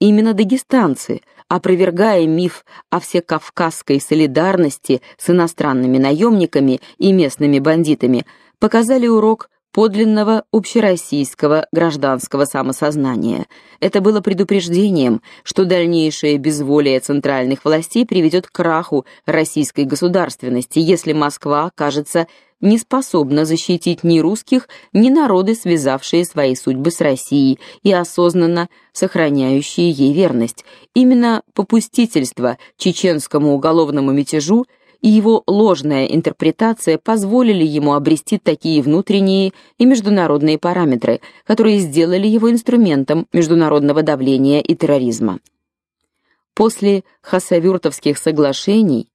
именно дагестанцы, опровергая миф о всекавказской солидарности с иностранными наемниками и местными бандитами, показали урок подлинного общероссийского гражданского самосознания. Это было предупреждением, что дальнейшее безволие центральных властей приведет к краху российской государственности, если Москва окажется не способна защитить ни русских, ни народы, связавшие свои судьбы с Россией и осознанно сохраняющие ей верность. Именно попустительство чеченскому уголовному мятежу и его ложная интерпретация позволили ему обрести такие внутренние и международные параметры, которые сделали его инструментом международного давления и терроризма. После Хасавюртовских соглашений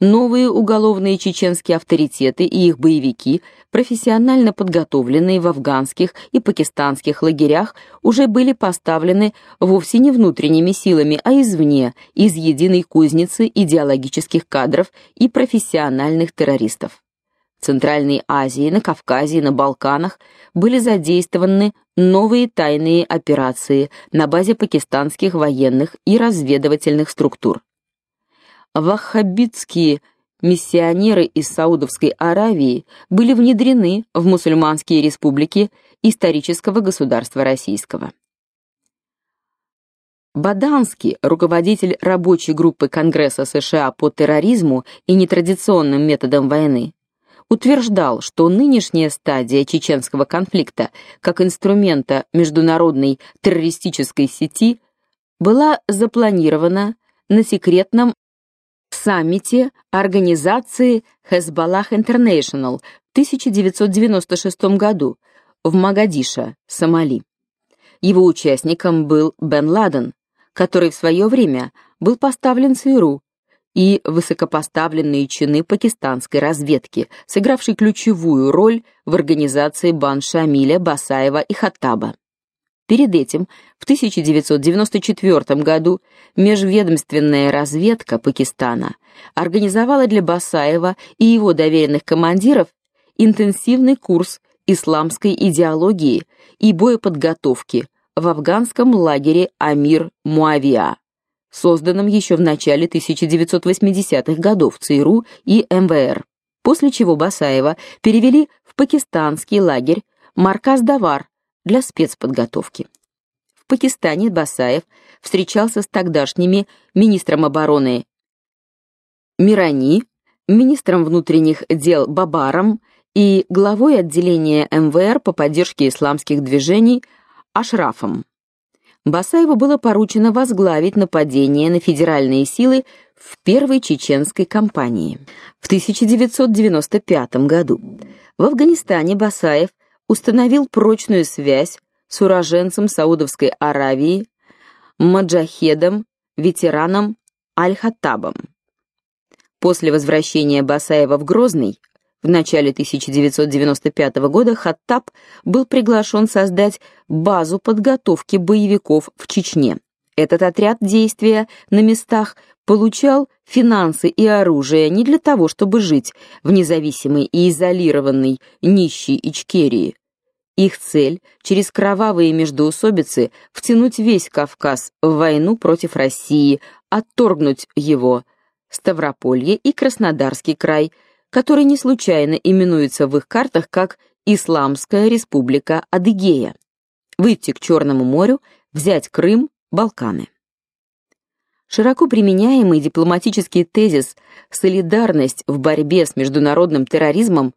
новые уголовные чеченские авторитеты и их боевики, профессионально подготовленные в афганских и пакистанских лагерях, уже были поставлены вовсе не внутренними силами, а извне, из единой кузницы идеологических кадров и профессиональных террористов. В Центральной Азии, на Кавказе и на Балканах были задействованы новые тайные операции на базе пакистанских военных и разведывательных структур ваххабитские миссионеры из Саудовской Аравии были внедрены в мусульманские республики исторического государства российского. Баданский, руководитель рабочей группы Конгресса США по терроризму и нетрадиционным методам войны, утверждал, что нынешняя стадия чеченского конфликта как инструмента международной террористической сети была запланирована на секретном саммите организации Hezbollah International в 1996 году в Магадишо, Сомали. Его участником был Бен Ладен, который в свое время был поставлен в ЦРУ, и высокопоставленные чины пакистанской разведки, сыгравшие ключевую роль в организации Бан Шамиля, Басаева и Хаттаба. Перед этим, в 1994 году, межведомственная разведка Пакистана организовала для Басаева и его доверенных командиров интенсивный курс исламской идеологии и боеподготовки в афганском лагере Амир Муавия, созданном еще в начале 1980-х годов ЦРУ и МВР. После чего Басаева перевели в пакистанский лагерь Марказ-Давар для спецподготовки. В Пакистане Басаев встречался с тогдашними министром обороны Мирани, министром внутренних дел Бабаром и главой отделения МВР по поддержке исламских движений Ашрафом. Басаеву было поручено возглавить нападение на федеральные силы в первой чеченской кампании в 1995 году. В Афганистане Басаев установил прочную связь с уроженцем Саудовской Аравии, маджахедом, ветераном Аль-Хаттабом. После возвращения Басаева в Грозный в начале 1995 года Хаттаб был приглашен создать базу подготовки боевиков в Чечне. Этот отряд действия на местах получал финансы и оружие не для того, чтобы жить в независимой и изолированной нищей Ичкерии. Их цель через кровавые междоусобицы втянуть весь Кавказ в войну против России, отторгнуть его Ставрополье и Краснодарский край, который не случайно именуется в их картах как Исламская республика Адыгея. Выйти к Черному морю, взять Крым, Балканы. Широко применяемый дипломатический тезис солидарность в борьбе с международным терроризмом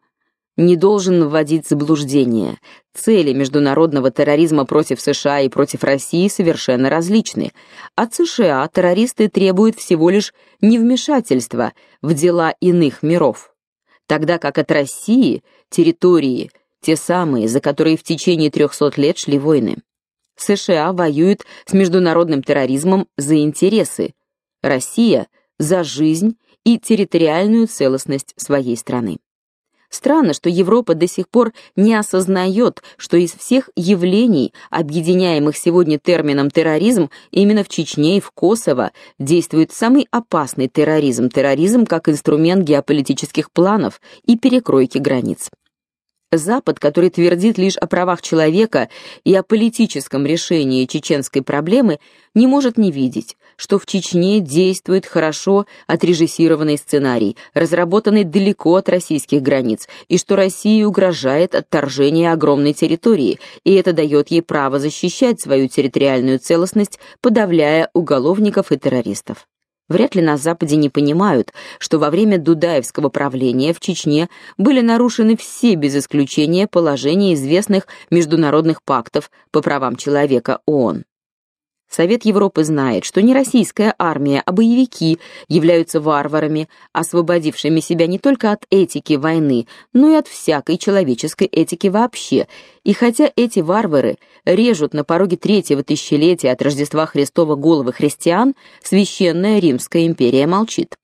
не должен вводить в заблуждение. Цели международного терроризма против США и против России совершенно различны. От США террористы требуют всего лишь невмешательства в дела иных миров, тогда как от России территории те самые, за которые в течение 300 лет шли войны. США воюют с международным терроризмом за интересы, Россия за жизнь и территориальную целостность своей страны. Странно, что Европа до сих пор не осознает, что из всех явлений, объединяемых сегодня термином терроризм, именно в Чечне и в Косово действует самый опасный терроризм, терроризм как инструмент геополитических планов и перекройки границ. Запад, который твердит лишь о правах человека и о политическом решении чеченской проблемы, не может не видеть, что в Чечне действует хорошо отрежиссированный сценарий, разработанный далеко от российских границ, и что России угрожает отторжение огромной территории, и это дает ей право защищать свою территориальную целостность, подавляя уголовников и террористов. Вряд ли на Западе не понимают, что во время Дудаевского правления в Чечне были нарушены все без исключения положения известных международных пактов по правам человека ООН. Совет Европы знает, что не российская армия, а боевики являются варварами, освободившими себя не только от этики войны, но и от всякой человеческой этики вообще. И хотя эти варвары режут на пороге третьего тысячелетия от Рождества Христова головы христиан, священная Римская империя молчит.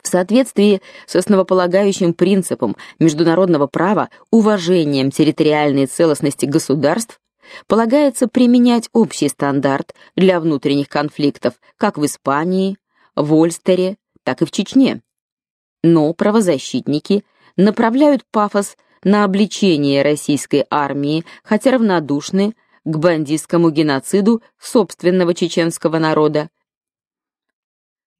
В соответствии с основополагающим принципом международного права, уважением территориальной целостности государств, полагается применять общий стандарт для внутренних конфликтов как в Испании, в Ольстере, так и в Чечне. Но правозащитники направляют пафос на обличение российской армии, хотя равнодушны к бандитскому геноциду собственного чеченского народа.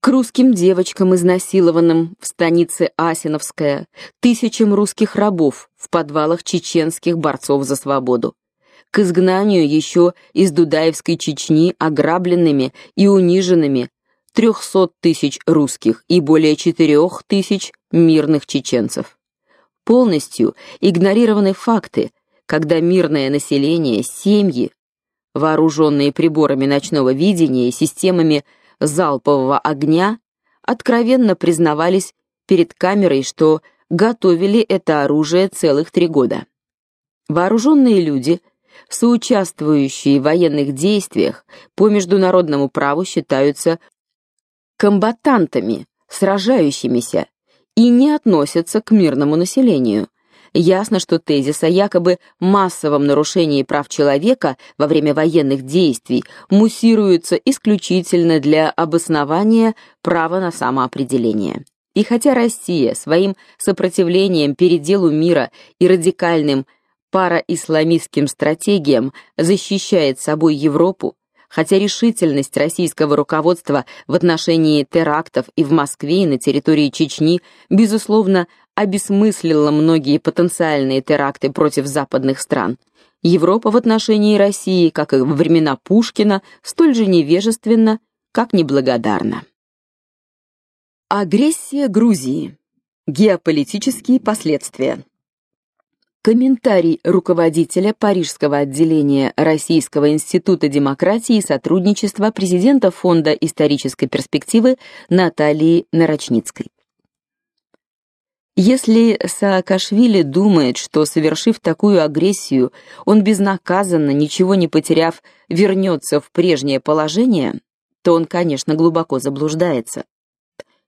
К русским девочкам, изнасилованным в станице Асиновская, тысячам русских рабов в подвалах чеченских борцов за свободу к изгнанию еще из Дудаевской Чечни ограбленными и униженными 300 тысяч русских и более 4 тысяч мирных чеченцев. Полностью игнорированы факты, когда мирное население, семьи, вооруженные приборами ночного видения и системами залпового огня, откровенно признавались перед камерой, что готовили это оружие целых три года. Вооруженные люди – соучаствующие в военных действиях по международному праву считаются комбатантами, сражающимися, и не относятся к мирному населению. Ясно, что тезис о якобы массовом нарушении прав человека во время военных действий муссируется исключительно для обоснования права на самоопределение. И хотя Россия своим сопротивлением переделу мира и радикальным параисламистским стратегиям защищает собой Европу, хотя решительность российского руководства в отношении терактов и в Москве, и на территории Чечни, безусловно, обесмыслила многие потенциальные теракты против западных стран. Европа в отношении России, как и во времена Пушкина, столь же невежественна, как неблагодарна. Агрессия Грузии. Геополитические последствия. Комментарий руководителя Парижского отделения Российского института демократии и сотрудничества президента Фонда исторической перспективы Натальи Нарочницкой. Если Саакашвили думает, что совершив такую агрессию, он безнаказанно, ничего не потеряв, вернется в прежнее положение, то он, конечно, глубоко заблуждается.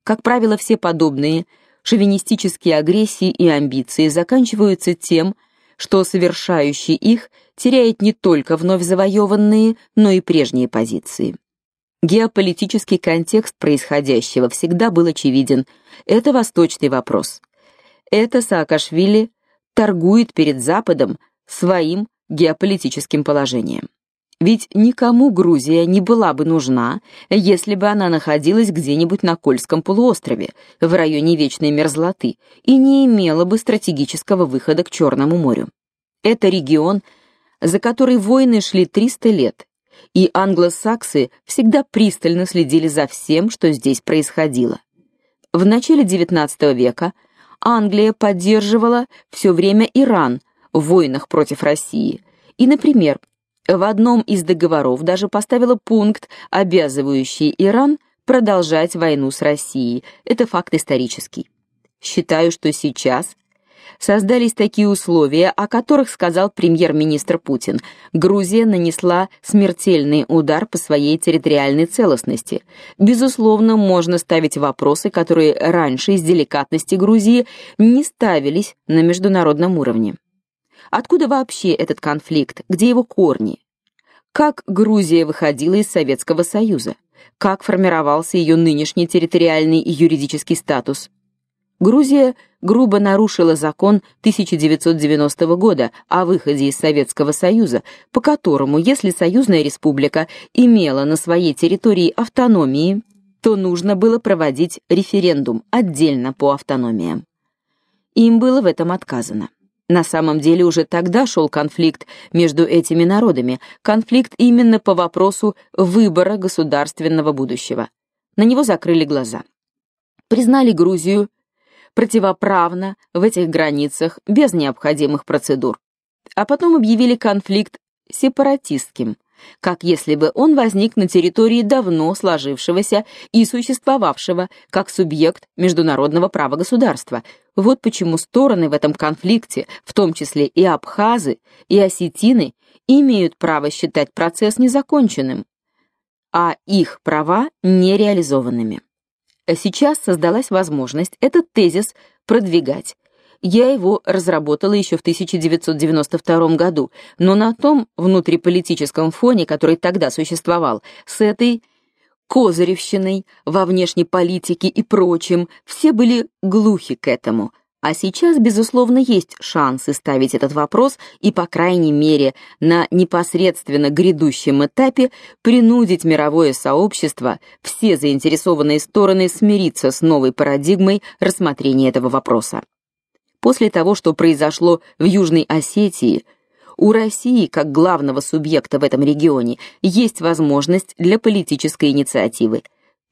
Как правило, все подобные шовинистические агрессии и амбиции заканчиваются тем, что совершающий их теряет не только вновь завоеванные, но и прежние позиции. Геополитический контекст происходящего всегда был очевиден. Это восточный вопрос. Это Саакашвили торгует перед Западом своим геополитическим положением. Ведь никому Грузия не была бы нужна, если бы она находилась где-нибудь на Кольском полуострове, в районе вечной мерзлоты, и не имела бы стратегического выхода к Черному морю. Это регион, за который войны шли 300 лет, и англосаксы всегда пристально следили за всем, что здесь происходило. В начале XIX века Англия поддерживала все время Иран в войнах против России. И, например, в одном из договоров даже поставила пункт, обязывающий Иран продолжать войну с Россией. Это факт исторический. Считаю, что сейчас создались такие условия, о которых сказал премьер-министр Путин. Грузия нанесла смертельный удар по своей территориальной целостности. Безусловно, можно ставить вопросы, которые раньше из деликатности Грузии не ставились на международном уровне. Откуда вообще этот конфликт? Где его корни? Как Грузия выходила из Советского Союза? Как формировался ее нынешний территориальный и юридический статус? Грузия грубо нарушила закон 1990 года о выходе из Советского Союза, по которому, если союзная республика имела на своей территории автономии, то нужно было проводить референдум отдельно по автономиям. Им было в этом отказано. На самом деле уже тогда шел конфликт между этими народами, конфликт именно по вопросу выбора государственного будущего. На него закрыли глаза. Признали Грузию противоправно в этих границах без необходимых процедур. А потом объявили конфликт сепаратистским, как если бы он возник на территории давно сложившегося и существовавшего как субъект международного права государства. Вот почему стороны в этом конфликте, в том числе и абхазы, и осетины, имеют право считать процесс незаконченным, а их права нереализованными. Сейчас создалась возможность этот тезис продвигать, я его разработала еще в 1992 году, но на том внутриполитическом фоне, который тогда существовал, с этой козыревщиной во внешней политике и прочим, все были глухи к этому. А сейчас, безусловно, есть шансы ставить этот вопрос и, по крайней мере, на непосредственно грядущем этапе принудить мировое сообщество, все заинтересованные стороны смириться с новой парадигмой рассмотрения этого вопроса. После того, что произошло в Южной Осетии, у России, как главного субъекта в этом регионе, есть возможность для политической инициативы.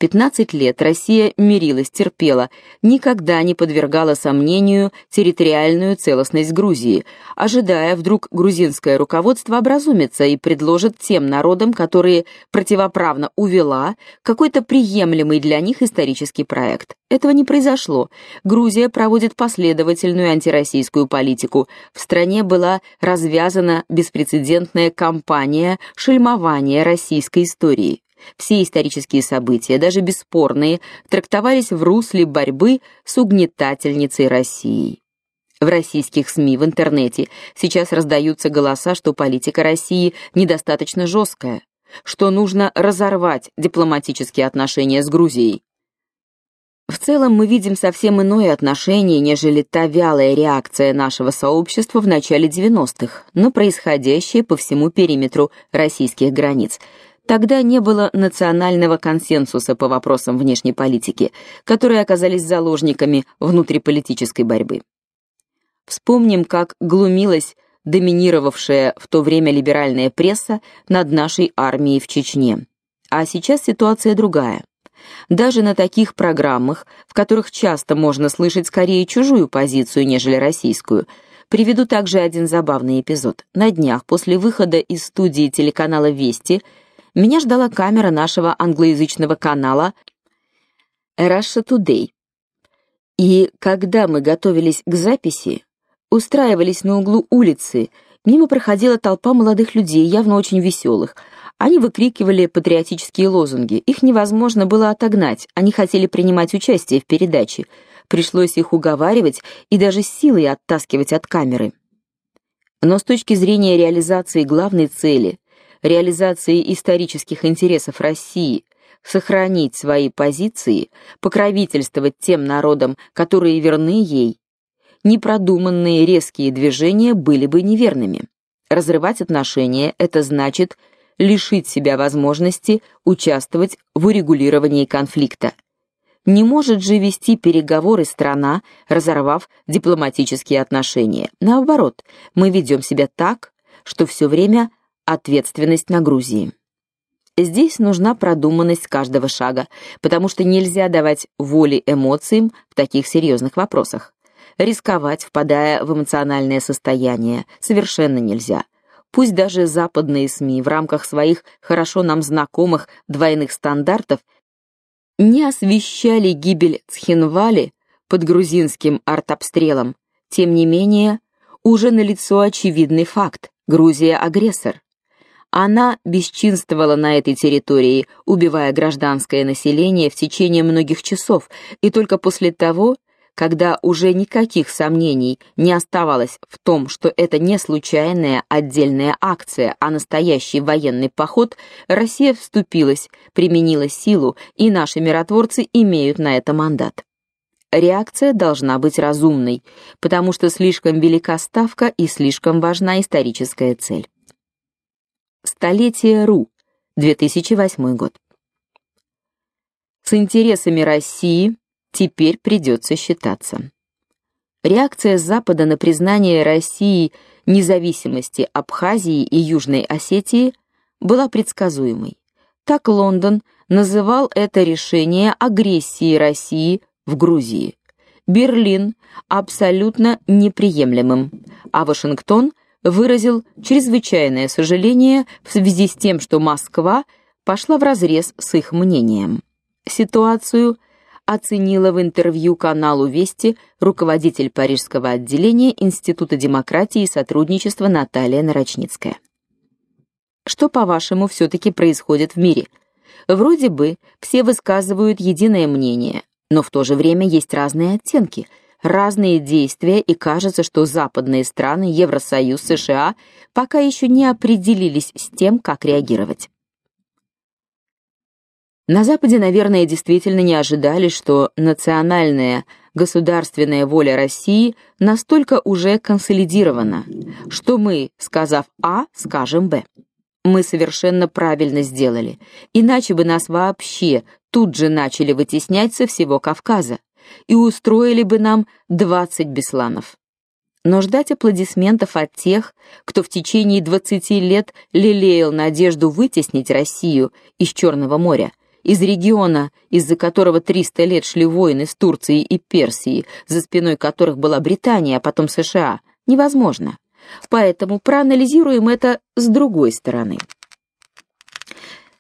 15 лет Россия мирилась, терпела, никогда не подвергала сомнению территориальную целостность Грузии, ожидая вдруг грузинское руководство образумится и предложит тем народам, которые противоправно увела, какой-то приемлемый для них исторический проект. Этого не произошло. Грузия проводит последовательную антироссийскую политику. В стране была развязана беспрецедентная кампания шельмования российской истории. Все исторические события, даже бесспорные, трактовались в русле борьбы с угнетательницей России. В российских СМИ, в интернете сейчас раздаются голоса, что политика России недостаточно жесткая, что нужно разорвать дипломатические отношения с Грузией. В целом мы видим совсем иное отношение, нежели та вялая реакция нашего сообщества в начале 90-х, но происходящее по всему периметру российских границ – Тогда не было национального консенсуса по вопросам внешней политики, которые оказались заложниками внутриполитической борьбы. Вспомним, как глумилась доминировавшая в то время либеральная пресса над нашей армией в Чечне. А сейчас ситуация другая. Даже на таких программах, в которых часто можно слышать скорее чужую позицию, нежели российскую, приведу также один забавный эпизод. На днях после выхода из студии телеканала Вести меня ждала камера нашего англоязычного канала Russia Today. И когда мы готовились к записи, устраивались на углу улицы, мимо проходила толпа молодых людей, явно очень веселых. Они выкрикивали патриотические лозунги. Их невозможно было отогнать. Они хотели принимать участие в передаче. Пришлось их уговаривать и даже силой оттаскивать от камеры. Но с точки зрения реализации главной цели реализации исторических интересов России, сохранить свои позиции, покровительствовать тем народам, которые верны ей, непродуманные резкие движения были бы неверными. Разрывать отношения это значит лишить себя возможности участвовать в урегулировании конфликта. Не может же вести переговоры страна, разорвав дипломатические отношения. Наоборот, мы ведем себя так, что все время ответственность на Грузии. Здесь нужна продуманность каждого шага, потому что нельзя давать воли эмоциям в таких серьезных вопросах. Рисковать, впадая в эмоциональное состояние, совершенно нельзя. Пусть даже западные СМИ в рамках своих хорошо нам знакомых двойных стандартов не освещали гибель Цхинвали под грузинским артобстрелом, тем не менее, уже налицо очевидный факт: Грузия агрессор. Она бесчинствовала на этой территории, убивая гражданское население в течение многих часов, и только после того, когда уже никаких сомнений не оставалось в том, что это не случайная отдельная акция, а настоящий военный поход, Россия вступилась, применила силу, и наши миротворцы имеют на это мандат. Реакция должна быть разумной, потому что слишком велика ставка и слишком важна историческая цель. Столетие РУ, 2008 год. С интересами России теперь придется считаться. Реакция Запада на признание России независимости Абхазии и Южной Осетии была предсказуемой. Так Лондон называл это решение агрессией России в Грузии. Берлин абсолютно неприемлемым, а Вашингтон выразил чрезвычайное сожаление в связи с тем, что Москва пошла вразрез с их мнением. Ситуацию оценила в интервью каналу Вести руководитель парижского отделения Института демократии и сотрудничества Наталья Нарочницкая. Что, по-вашему, все таки происходит в мире? Вроде бы все высказывают единое мнение, но в то же время есть разные оттенки, разные действия, и кажется, что западные страны, Евросоюз, США пока еще не определились с тем, как реагировать. На Западе, наверное, действительно не ожидали, что национальная государственная воля России настолько уже консолидирована, что мы, сказав А, скажем Б. Мы совершенно правильно сделали, иначе бы нас вообще тут же начали вытеснять со всего Кавказа и устроили бы нам 20 бесланов. Но ждать аплодисментов от тех, кто в течение 20 лет лелеял надежду вытеснить Россию из Черного моря, из региона, из-за которого 300 лет шли войны с Турцией и Персией, за спиной которых была Британия, а потом США, невозможно. Поэтому проанализируем это с другой стороны.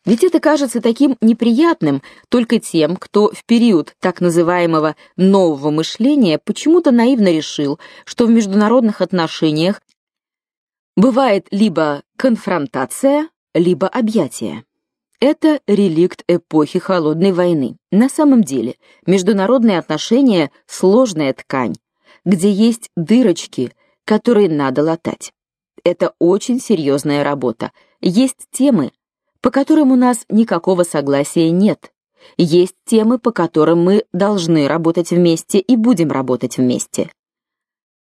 Ведь это кажется таким неприятным только тем, кто в период так называемого нового мышления почему-то наивно решил, что в международных отношениях бывает либо конфронтация, либо объятие. Это реликт эпохи холодной войны. На самом деле, международные отношения сложная ткань, где есть дырочки, которые надо латать. Это очень серьезная работа. Есть темы, по которым у нас никакого согласия нет. Есть темы, по которым мы должны работать вместе и будем работать вместе.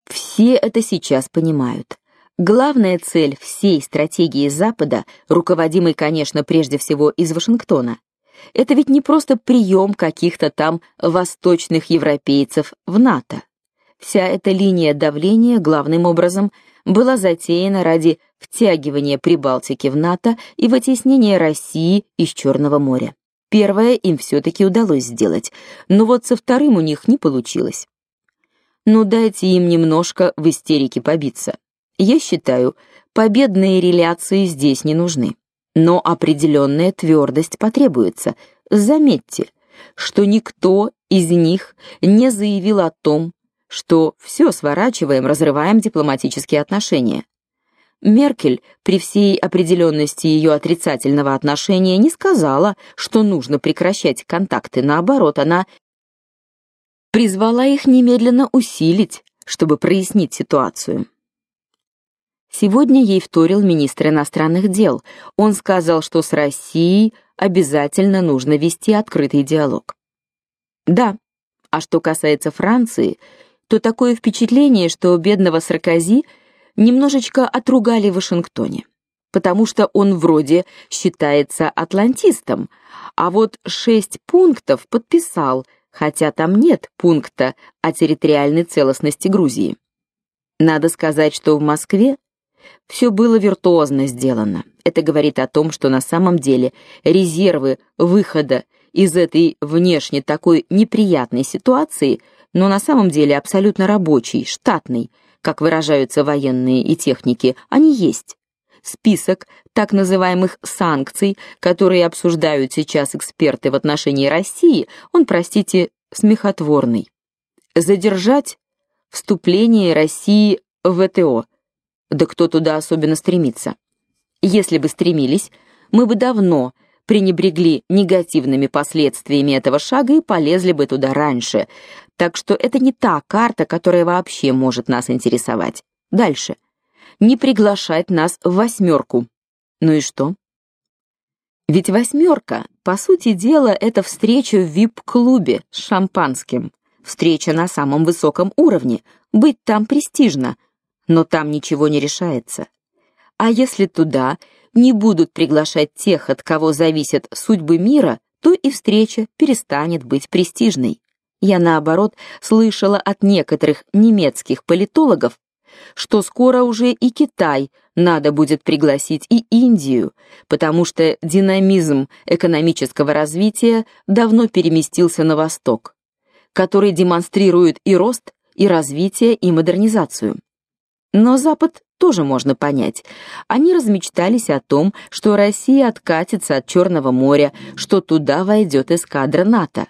Все это сейчас понимают. Главная цель всей стратегии Запада, руководимой, конечно, прежде всего из Вашингтона, это ведь не просто прием каких-то там восточных европейцев в НАТО. Вся эта линия давления главным образом была затеяна ради втягивания Прибалтики в НАТО и вытеснения России из Черного моря. Первое им все таки удалось сделать, но вот со вторым у них не получилось. Ну дайте им немножко в истерике побиться. Я считаю, победные реляции здесь не нужны. Но определенная твердость потребуется. Заметьте, что никто из них не заявил о том, что все сворачиваем, разрываем дипломатические отношения. Меркель при всей определенности ее отрицательного отношения не сказала, что нужно прекращать контакты, наоборот, она призвала их немедленно усилить, чтобы прояснить ситуацию. Сегодня ей вторил министр иностранных дел. Он сказал, что с Россией обязательно нужно вести открытый диалог. Да. А что касается Франции, то такое впечатление, что бедного Саркози немножечко отругали в Вашингтоне, потому что он вроде считается атлантистом, а вот шесть пунктов подписал, хотя там нет пункта о территориальной целостности Грузии. Надо сказать, что в Москве все было виртуозно сделано. Это говорит о том, что на самом деле резервы выхода из этой внешне такой неприятной ситуации, но на самом деле абсолютно рабочий, штатный, как выражаются военные и техники, они есть. Список так называемых санкций, которые обсуждают сейчас эксперты в отношении России, он, простите, смехотворный. Задержать вступление России в ВТО – да кто туда особенно стремится? Если бы стремились, мы бы давно пренебрегли негативными последствиями этого шага и полезли бы туда раньше. Так что это не та карта, которая вообще может нас интересовать. Дальше. Не приглашать нас в восьмерку. Ну и что? Ведь восьмерка, по сути дела, это встреча в VIP-клубе с шампанским. встреча на самом высоком уровне, быть там престижно, но там ничего не решается. А если туда не будут приглашать тех, от кого зависят судьбы мира, то и встреча перестанет быть престижной. Я наоборот слышала от некоторых немецких политологов, что скоро уже и Китай надо будет пригласить и Индию, потому что динамизм экономического развития давно переместился на восток, который демонстрирует и рост, и развитие, и модернизацию. Но Запад тоже можно понять. Они размечтались о том, что Россия откатится от Черного моря, что туда войдет эскадра НАТО.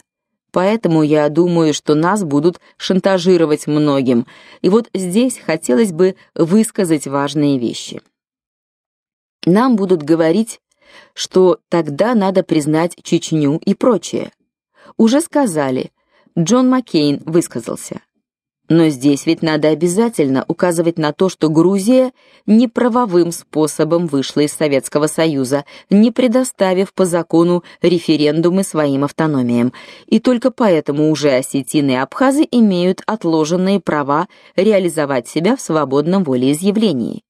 Поэтому я думаю, что нас будут шантажировать многим. И вот здесь хотелось бы высказать важные вещи. Нам будут говорить, что тогда надо признать Чечню и прочее. Уже сказали, Джон Маккейн высказался. Но здесь ведь надо обязательно указывать на то, что Грузия неправовым способом вышла из Советского Союза, не предоставив по закону референдумы своим автономиям, и только поэтому уже осетины и абхазы имеют отложенные права реализовать себя в свободном волеизъявлении.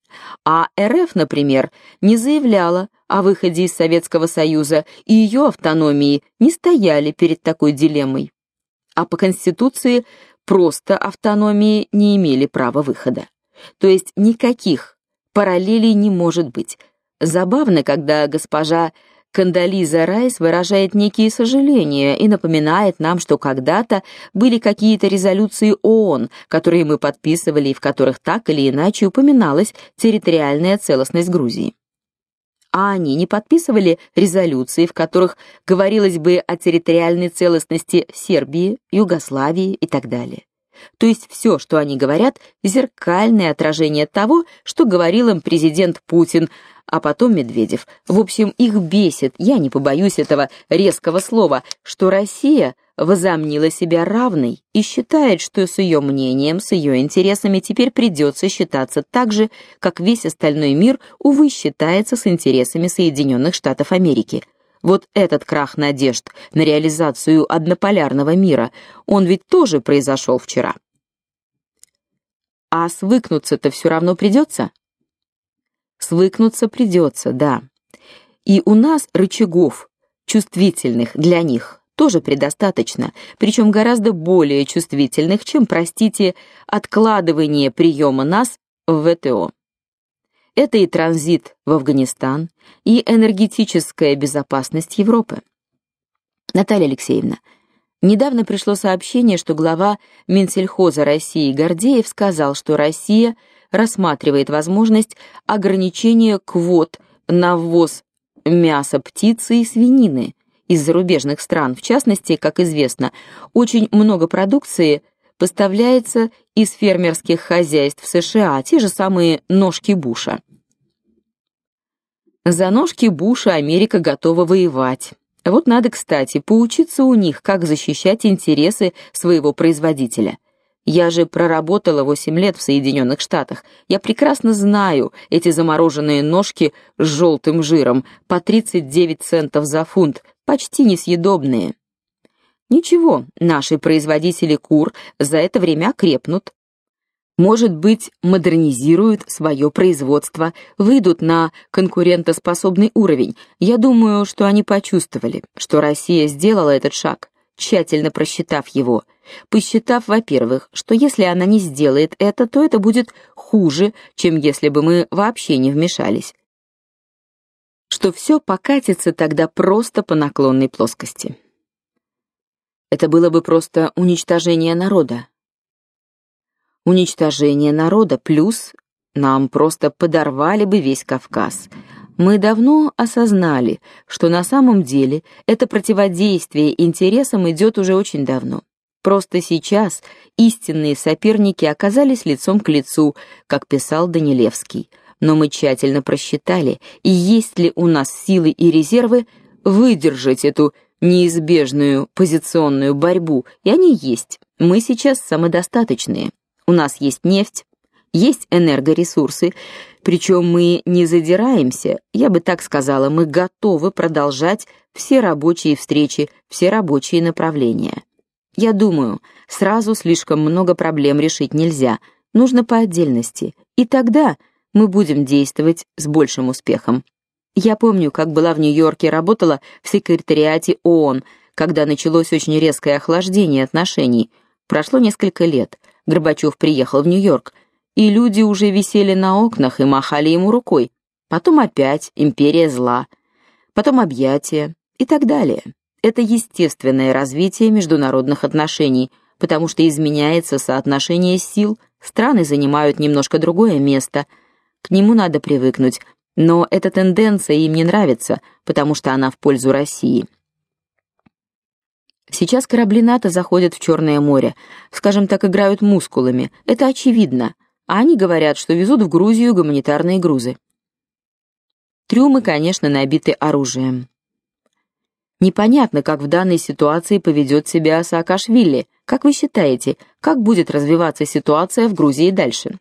А РФ, например, не заявляла о выходе из Советского Союза, и ее автономии не стояли перед такой дилеммой. А по конституции просто автономии не имели права выхода. То есть никаких параллелей не может быть. Забавно, когда госпожа Кандализа Райс выражает некие сожаления и напоминает нам, что когда-то были какие-то резолюции ООН, которые мы подписывали и в которых так или иначе упоминалась территориальная целостность Грузии а они не подписывали резолюции, в которых говорилось бы о территориальной целостности Сербии, Югославии и так далее. То есть все, что они говорят, зеркальное отражение того, что говорил им президент Путин, а потом Медведев. В общем, их бесит, я не побоюсь этого резкого слова, что Россия возомнила себя равной и считает, что с ее мнением, с ее интересами теперь придется считаться так же, как весь остальной мир увы считается с интересами Соединенных Штатов Америки. Вот этот крах надежд на реализацию однополярного мира, он ведь тоже произошел вчера. А свыкнуться-то все равно придется? Свыкнуться придется, да. И у нас рычагов чувствительных для них тоже предостаточно, причем гораздо более чувствительных, чем, простите, откладывание приема нас в ВТО. Это и транзит в Афганистан, и энергетическая безопасность Европы. Наталья Алексеевна, недавно пришло сообщение, что глава Минсельхоза России Гордеев сказал, что Россия рассматривает возможность ограничения квот на ввоз мяса птицы и свинины из зарубежных стран. В частности, как известно, очень много продукции поставляется из фермерских хозяйств США, те же самые ножки Буша. За ножки Буша Америка готова воевать. Вот надо, кстати, поучиться у них, как защищать интересы своего производителя. Я же проработала 8 лет в Соединенных Штатах. Я прекрасно знаю эти замороженные ножки с желтым жиром по 39 центов за фунт, почти несъедобные. Ничего, наши производители кур за это время крепнут. Может быть, модернизируют свое производство, выйдут на конкурентоспособный уровень. Я думаю, что они почувствовали, что Россия сделала этот шаг, тщательно просчитав его, посчитав, во-первых, что если она не сделает это, то это будет хуже, чем если бы мы вообще не вмешались что все покатится тогда просто по наклонной плоскости. Это было бы просто уничтожение народа. Уничтожение народа плюс нам просто подорвали бы весь Кавказ. Мы давно осознали, что на самом деле это противодействие интересам идет уже очень давно. Просто сейчас истинные соперники оказались лицом к лицу, как писал Данилевский но мы тщательно просчитали, и есть ли у нас силы и резервы выдержать эту неизбежную позиционную борьбу, и они есть. Мы сейчас самодостаточные. У нас есть нефть, есть энергоресурсы, причем мы не задираемся, я бы так сказала, мы готовы продолжать все рабочие встречи, все рабочие направления. Я думаю, сразу слишком много проблем решить нельзя. Нужно по отдельности. И тогда мы будем действовать с большим успехом. Я помню, как была в Нью-Йорке, работала в секретариате ООН, когда началось очень резкое охлаждение отношений. Прошло несколько лет. Горбачев приехал в Нью-Йорк, и люди уже висели на окнах и махали ему рукой. Потом опять империя зла, потом объятия и так далее. Это естественное развитие международных отношений, потому что изменяется соотношение сил, страны занимают немножко другое место. К нему надо привыкнуть, но эта тенденция им не нравится, потому что она в пользу России. Сейчас корабли НАТО заходят в Черное море, скажем так, играют мускулами. Это очевидно. А они говорят, что везут в Грузию гуманитарные грузы. Трюмы, конечно, набиты оружием. Непонятно, как в данной ситуации поведет себя Саакашвили. Как вы считаете, как будет развиваться ситуация в Грузии дальше?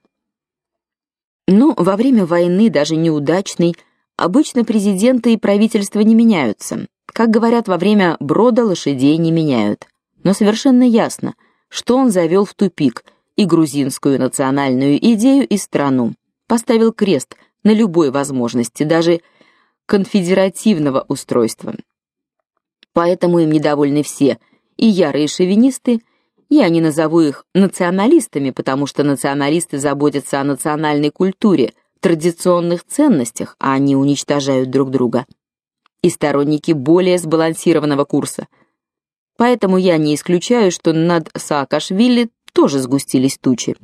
Ну, во время войны, даже неудачной, обычно президенты и правительства не меняются. Как говорят, во время брода лошадей не меняют. Но совершенно ясно, что он завел в тупик и грузинскую национальную идею, и страну. Поставил крест на любой возможности, даже конфедеративного устройства. Поэтому им недовольны все, и ярые шовинисты, я не назову их националистами, потому что националисты заботятся о национальной культуре, традиционных ценностях, а они уничтожают друг друга. И сторонники более сбалансированного курса. Поэтому я не исключаю, что над Саакашвили тоже сгустились тучи.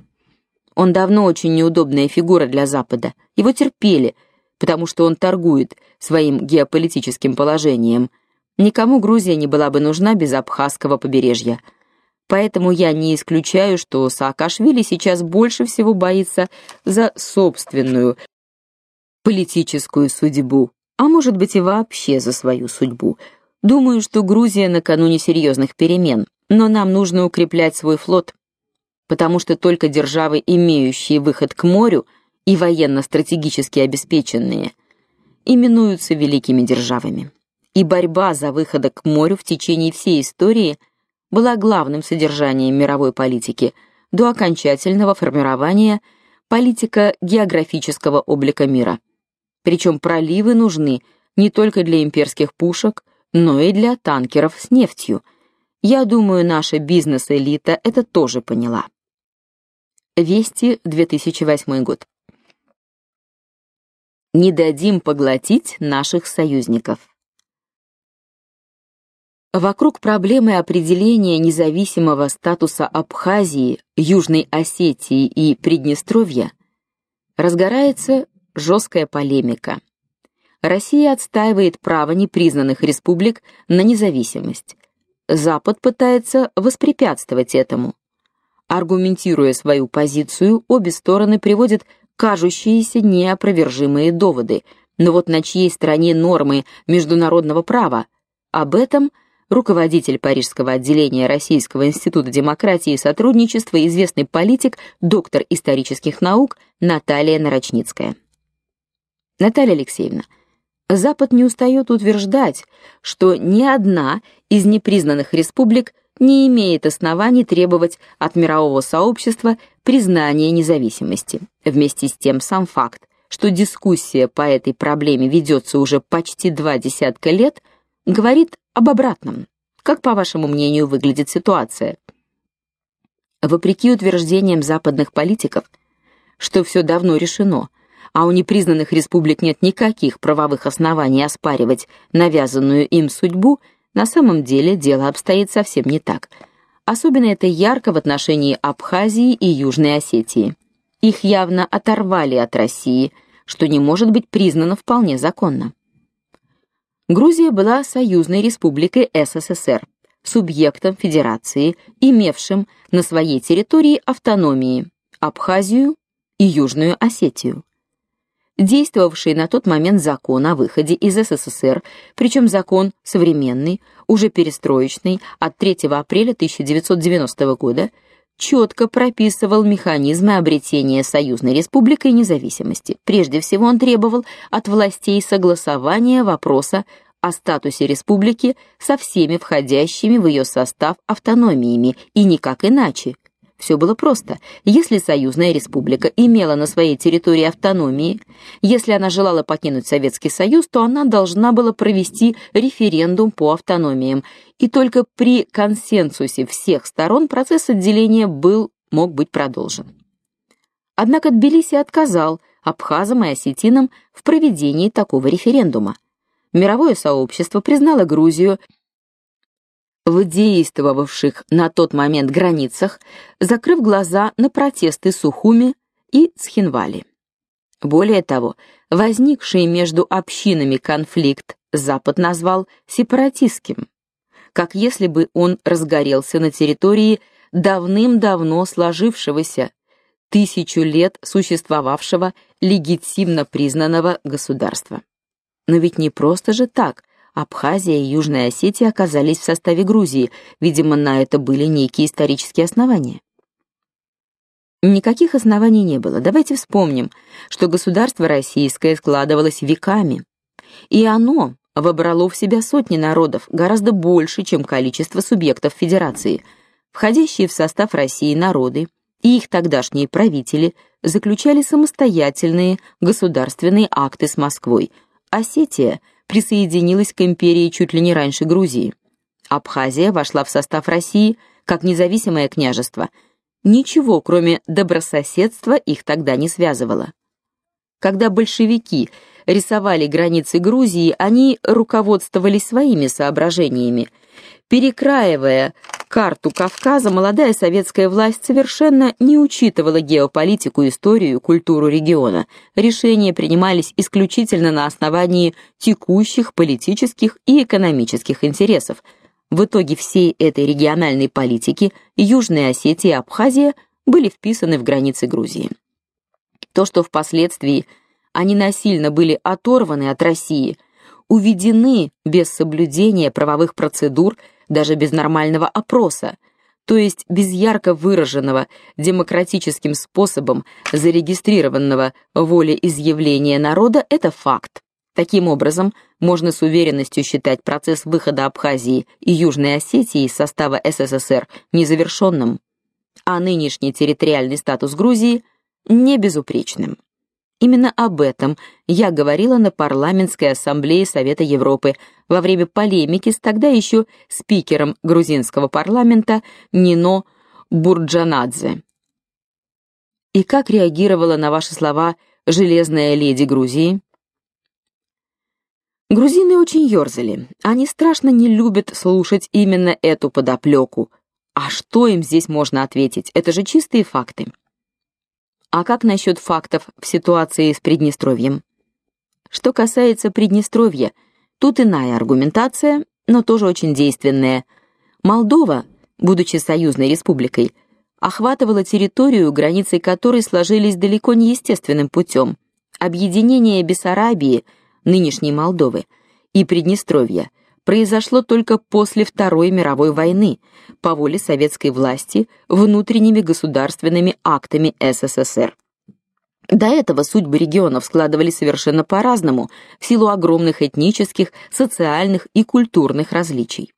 Он давно очень неудобная фигура для Запада. Его терпели, потому что он торгует своим геополитическим положением – Никому Грузия не была бы нужна без Абхазского побережья. Поэтому я не исключаю, что Саакашвили сейчас больше всего боится за собственную политическую судьбу, а может быть и вообще за свою судьбу. Думаю, что Грузия накануне серьезных перемен, но нам нужно укреплять свой флот, потому что только державы, имеющие выход к морю и военно-стратегически обеспеченные, именуются великими державами и борьба за выход к морю в течение всей истории была главным содержанием мировой политики до окончательного формирования политика географического облика мира. Причем проливы нужны не только для имперских пушек, но и для танкеров с нефтью. Я думаю, наша бизнес-элита это тоже поняла. Вести, 2008 год. Не дадим поглотить наших союзников. Вокруг проблемы определения независимого статуса Абхазии, Южной Осетии и Приднестровья разгорается жесткая полемика. Россия отстаивает право непризнанных республик на независимость. Запад пытается воспрепятствовать этому. Аргументируя свою позицию, обе стороны приводят кажущиеся неопровержимые доводы. Но вот на чьей стороне нормы международного права? Об этом – руководитель Парижского отделения Российского института демократии и сотрудничества, известный политик, доктор исторических наук Наталья Нарочницкая. Наталья Алексеевна, Запад не устает утверждать, что ни одна из непризнанных республик не имеет оснований требовать от мирового сообщества признания независимости. Вместе с тем сам факт, что дискуссия по этой проблеме ведется уже почти два десятка лет, говорит об обратном. Как, по вашему мнению, выглядит ситуация? Вопреки утверждениям западных политиков, что все давно решено, а у непризнанных республик нет никаких правовых оснований оспаривать навязанную им судьбу, на самом деле дело обстоит совсем не так. Особенно это ярко в отношении Абхазии и Южной Осетии. Их явно оторвали от России, что не может быть признано вполне законно. Грузия была союзной республикой СССР, субъектом федерации, имевшим на своей территории автономии Абхазию и Южную Осетию. Действовавший на тот момент закон о выходе из СССР, причем закон современный, уже перестроечный, от 3 апреля 1990 года, четко прописывал механизмы обретения союзной республикой независимости. Прежде всего, он требовал от властей согласования вопроса о статусе республики со всеми входящими в ее состав автономиями и никак иначе. Все было просто. Если союзная республика имела на своей территории автономии, если она желала покинуть Советский Союз, то она должна была провести референдум по автономиям, и только при консенсусе всех сторон процесс отделения был мог быть продолжен. Однако Тбилиси отказал абхазам и осетинам в проведении такого референдума. Мировое сообщество признало Грузию в действовавших на тот момент границах, закрыв глаза на протесты Сухуми и Цхинвали. Более того, возникший между общинами конфликт Запад назвал сепаратистским, как если бы он разгорелся на территории давным-давно сложившегося, тысячу лет существовавшего легитимно признанного государства. Но ведь не просто же так. Абхазия и Южная Осетия оказались в составе Грузии. Видимо, на это были некие исторические основания. Никаких оснований не было. Давайте вспомним, что государство российское складывалось веками, и оно вобрало в себя сотни народов, гораздо больше, чем количество субъектов федерации. Входящие в состав России народы и их тогдашние правители заключали самостоятельные государственные акты с Москвой – Осетия присоединилась к империи чуть ли не раньше Грузии. Абхазия вошла в состав России как независимое княжество. Ничего, кроме добрососедства, их тогда не связывало. Когда большевики рисовали границы Грузии, они руководствовались своими соображениями. Перекраивая карту Кавказа, молодая советская власть совершенно не учитывала геополитику, историю, культуру региона. Решения принимались исключительно на основании текущих политических и экономических интересов. В итоге всей этой региональной политики Южная Осетия и Абхазия были вписаны в границы Грузии. То, что впоследствии они насильно были оторваны от России, уведены без соблюдения правовых процедур – даже без нормального опроса, то есть без ярко выраженного демократическим способом зарегистрированного волеизъявления народа это факт. Таким образом, можно с уверенностью считать процесс выхода Абхазии и Южной Осетии из состава СССР незавершенным, а нынешний территориальный статус Грузии не безупречным. Именно об этом я говорила на парламентской ассамблее Совета Европы во время полемики с тогда еще спикером грузинского парламента Нино Бурджанадзе. И как реагировала на ваши слова железная леди Грузии? Грузины очень ерзали. Они страшно не любят слушать именно эту подоплеку. А что им здесь можно ответить? Это же чистые факты. А как насчет фактов в ситуации с Приднестровьем? Что касается Приднестровья, тут иная аргументация, но тоже очень действенная. Молдова, будучи союзной республикой, охватывала территорию, границы которой сложились далеко не естественным путем. Объединение Бессарабии, нынешней Молдовы, и Приднестровья – произошло только после Второй мировой войны по воле советской власти внутренними государственными актами СССР. До этого судьбы регионов складывались совершенно по-разному в силу огромных этнических, социальных и культурных различий.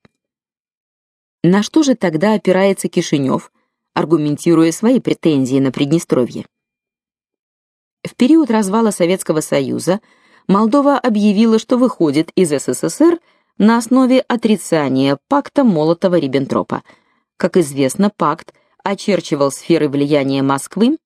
На что же тогда опирается Кишинев, аргументируя свои претензии на Приднестровье? В период развала Советского Союза Молдова объявила, что выходит из СССР на основе отрицания пакта Молотова-Риббентропа. Как известно, пакт очерчивал сферы влияния Москвы,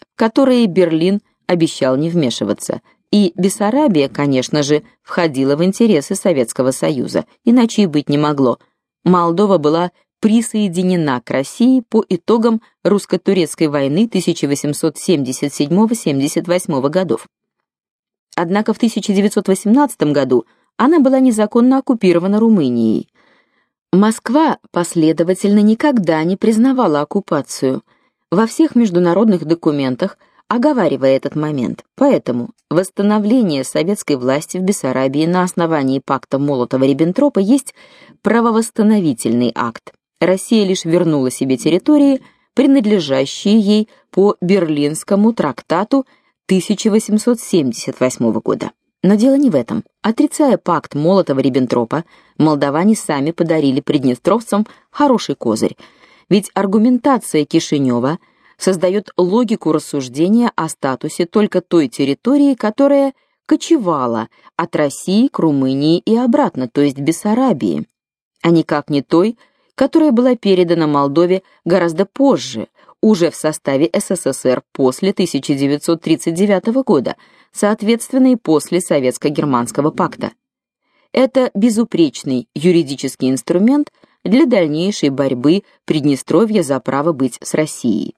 в которые Берлин обещал не вмешиваться, и Бессарабия, конечно же, входила в интересы Советского Союза, иначе и быть не могло. Молдова была присоединена к России по итогам русско-турецкой войны 1877-78 годов. Однако в 1918 году она была незаконно оккупирована Румынией. Москва последовательно никогда не признавала оккупацию во всех международных документах, оговаривая этот момент. Поэтому восстановление советской власти в Бессарабии на основании пакта Молотова-Риббентропа есть правовосстановительный акт. Россия лишь вернула себе территории, принадлежащие ей по Берлинскому трактату 1878 года. Но дело не в этом. Отрицая пакт Молотова-Риббентропа, молдаване сами подарили приднестровцам хороший козырь. Ведь аргументация Кишинева создает логику рассуждения о статусе только той территории, которая кочевала от России к Румынии и обратно, то есть Бессарабии, а никак не той, которая была передана Молдове гораздо позже, уже в составе СССР после 1939 года, соответственно и после Советско-германского пакта. Это безупречный юридический инструмент для дальнейшей борьбы Приднестровья за право быть с Россией.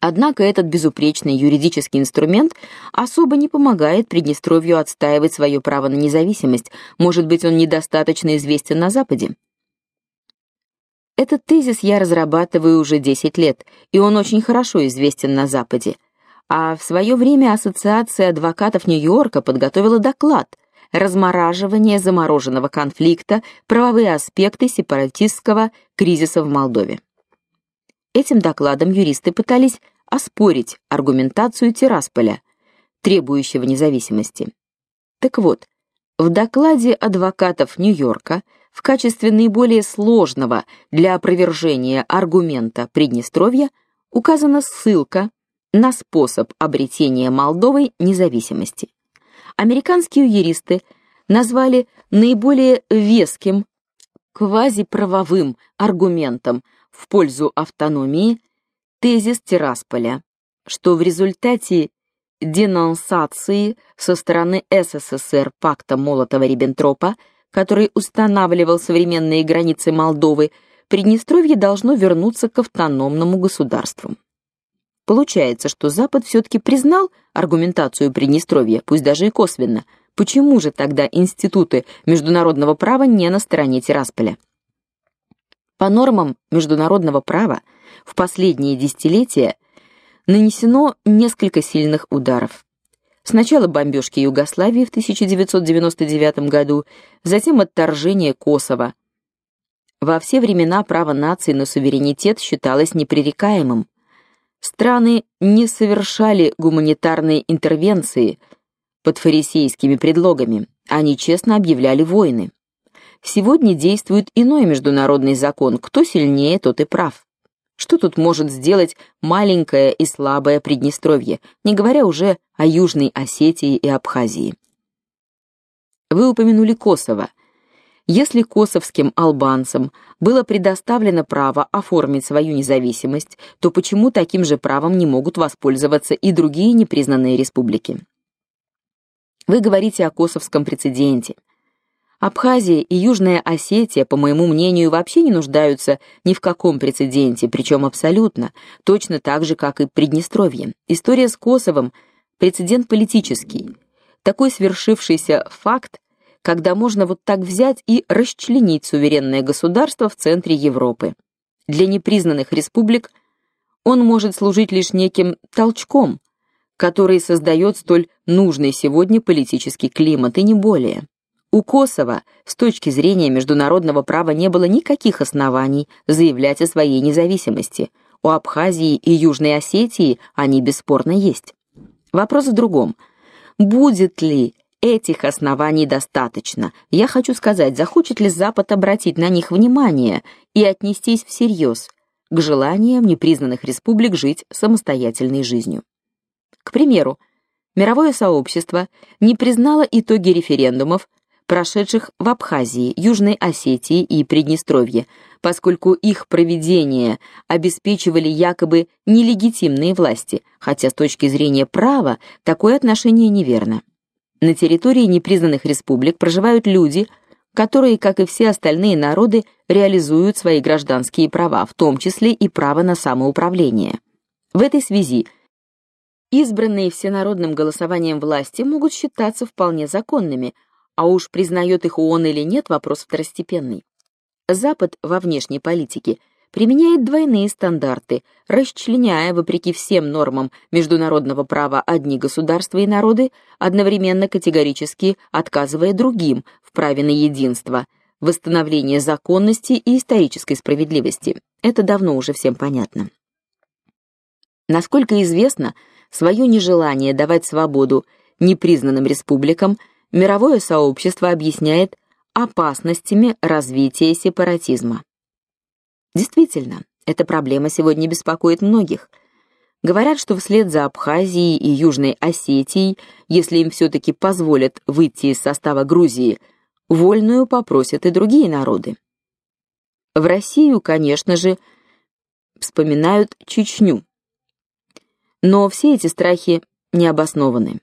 Однако этот безупречный юридический инструмент особо не помогает Приднестровью отстаивать свое право на независимость. Может быть, он недостаточно известен на западе. Этот тезис я разрабатываю уже 10 лет, и он очень хорошо известен на западе. А в свое время Ассоциация адвокатов Нью-Йорка подготовила доклад Размораживание замороженного конфликта. Правовые аспекты сепаратистского кризиса в Молдове. Этим докладом юристы пытались оспорить аргументацию Тирасполя, требующего независимости. Так вот, в докладе адвокатов Нью-Йорка в качестве наиболее сложного для опровержения аргумента Приднестровья указана ссылка на способ обретения Молдовой независимости. Американские юристы назвали наиболее веским квазиправовым аргументом в пользу автономии тезис Тирасполя, что в результате денонсации со стороны СССР пакта Молотова-Риббентропа, который устанавливал современные границы Молдовы, Приднестровье должно вернуться к автономному государству. Получается, что Запад все таки признал аргументацию Приднестровья, пусть даже и косвенно. Почему же тогда институты международного права не на стороне Тирасполя? По нормам международного права в последние десятилетия нанесено несколько сильных ударов. Сначала бомбежки Югославии в 1999 году, затем отторжение Косово. Во все времена право наций на суверенитет считалось непререкаемым. Страны не совершали гуманитарные интервенции под фарисейскими предлогами, они честно объявляли войны. Сегодня действует иной международный закон: кто сильнее, тот и прав. Что тут может сделать маленькое и слабое Приднестровье, не говоря уже о Южной Осетии и Абхазии? Вы упомянули Косово. Если косовским албанцам было предоставлено право оформить свою независимость, то почему таким же правом не могут воспользоваться и другие непризнанные республики? Вы говорите о косовском прецеденте. Абхазия и Южная Осетия, по моему мнению, вообще не нуждаются ни в каком прецеденте, причем абсолютно, точно так же, как и Приднестровье. История с Косовом прецедент политический. Такой свершившийся факт, когда можно вот так взять и расчленить суверенное государство в центре Европы. Для непризнанных республик он может служить лишь неким толчком, который создает столь нужный сегодня политический климат и не более. У Косово с точки зрения международного права не было никаких оснований заявлять о своей независимости. У Абхазии и Южной Осетии они бесспорно есть. Вопрос в другом. Будет ли этих оснований достаточно? Я хочу сказать, захочет ли Запад обратить на них внимание и отнестись всерьез к желаниям непризнанных республик жить самостоятельной жизнью. К примеру, мировое сообщество не признало итоги референдумов прошедших в Абхазии, Южной Осетии и Приднестровье, поскольку их проведение обеспечивали якобы нелегитимные власти, хотя с точки зрения права такое отношение неверно. На территории непризнанных республик проживают люди, которые, как и все остальные народы, реализуют свои гражданские права, в том числе и право на самоуправление. В этой связи избранные всенародным голосованием власти могут считаться вполне законными, а уж признает их ООН или нет, вопрос второстепенный. Запад во внешней политике применяет двойные стандарты, расчленяя вопреки всем нормам международного права одни государства и народы, одновременно категорически отказывая другим в праве на единство, восстановление законности и исторической справедливости. Это давно уже всем понятно. Насколько известно, свое нежелание давать свободу непризнанным республикам мировое сообщество объясняет опасностями развития сепаратизма. Действительно, эта проблема сегодня беспокоит многих. Говорят, что вслед за Абхазией и Южной Осетией, если им все таки позволят выйти из состава Грузии, вольную попросят и другие народы. В Россию, конечно же, вспоминают Чечню. Но все эти страхи не обоснованы.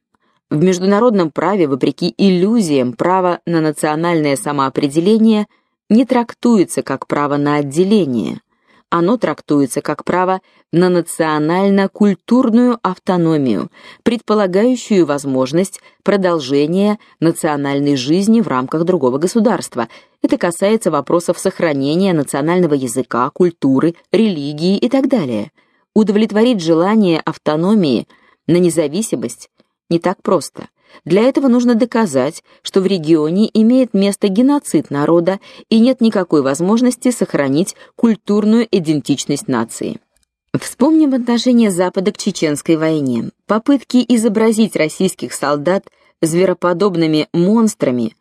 В международном праве, вопреки иллюзиям, право на национальное самоопределение не трактуется как право на отделение. Оно трактуется как право на национально-культурную автономию, предполагающую возможность продолжения национальной жизни в рамках другого государства. Это касается вопросов сохранения национального языка, культуры, религии и так далее. Удовлетворить желание автономии на независимость не так просто. Для этого нужно доказать, что в регионе имеет место геноцид народа и нет никакой возможности сохранить культурную идентичность нации. Вспомним отношение Запада к чеченской войне. Попытки изобразить российских солдат звероподобными монстрами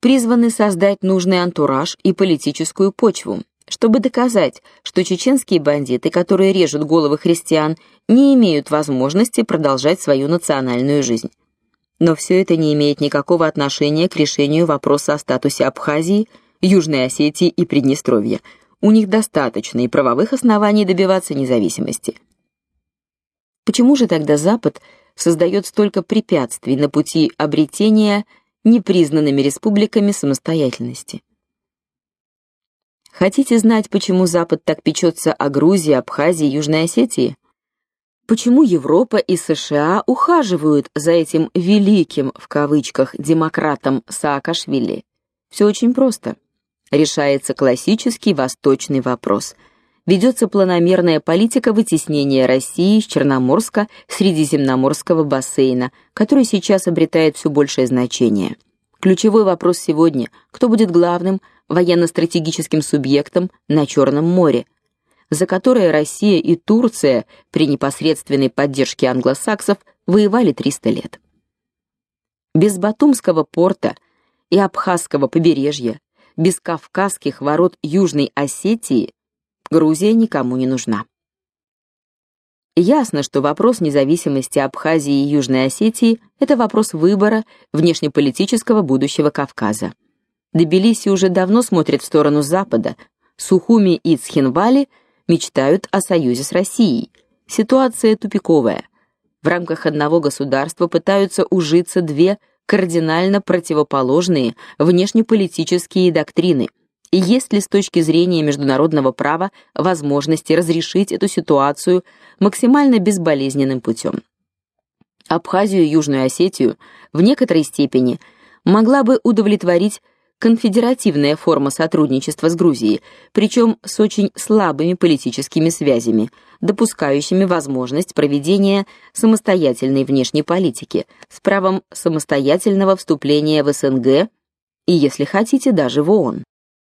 призваны создать нужный антураж и политическую почву чтобы доказать, что чеченские бандиты, которые режут головы христиан, не имеют возможности продолжать свою национальную жизнь. Но все это не имеет никакого отношения к решению вопроса о статусе Абхазии, Южной Осетии и Приднестровья. У них достаточно и правовых оснований добиваться независимости. Почему же тогда Запад создает столько препятствий на пути обретения непризнанными республиками самостоятельности? Хотите знать, почему Запад так печется о Грузии, Абхазии, Южной Осетии? Почему Европа и США ухаживают за этим великим в кавычках демократом Саакашвили? Все очень просто. Решается классический восточный вопрос. Ведется планомерная политика вытеснения России из Черноморско-Средиземноморского бассейна, который сейчас обретает все большее значение. Ключевой вопрос сегодня: кто будет главным военно-стратегическим субъектом на Черном море, за которое Россия и Турция при непосредственной поддержке англосаксов воевали 300 лет. Без Батумского порта и Абхазского побережья, без Кавказских ворот Южной Осетии Грузия никому не нужна. Ясно, что вопрос независимости Абхазии и Южной Осетии это вопрос выбора внешнеполитического будущего Кавказа. Тбилиси уже давно смотрит в сторону запада. Сухуми и Цхинвали мечтают о союзе с Россией. Ситуация тупиковая. В рамках одного государства пытаются ужиться две кардинально противоположные внешнеполитические доктрины. И есть ли с точки зрения международного права возможности разрешить эту ситуацию максимально безболезненным путем? Абхазию и Южную Осетию в некоторой степени могла бы удовлетворить конфедеративная форма сотрудничества с Грузией, причем с очень слабыми политическими связями, допускающими возможность проведения самостоятельной внешней политики, с правом самостоятельного вступления в СНГ и, если хотите, даже в ООН.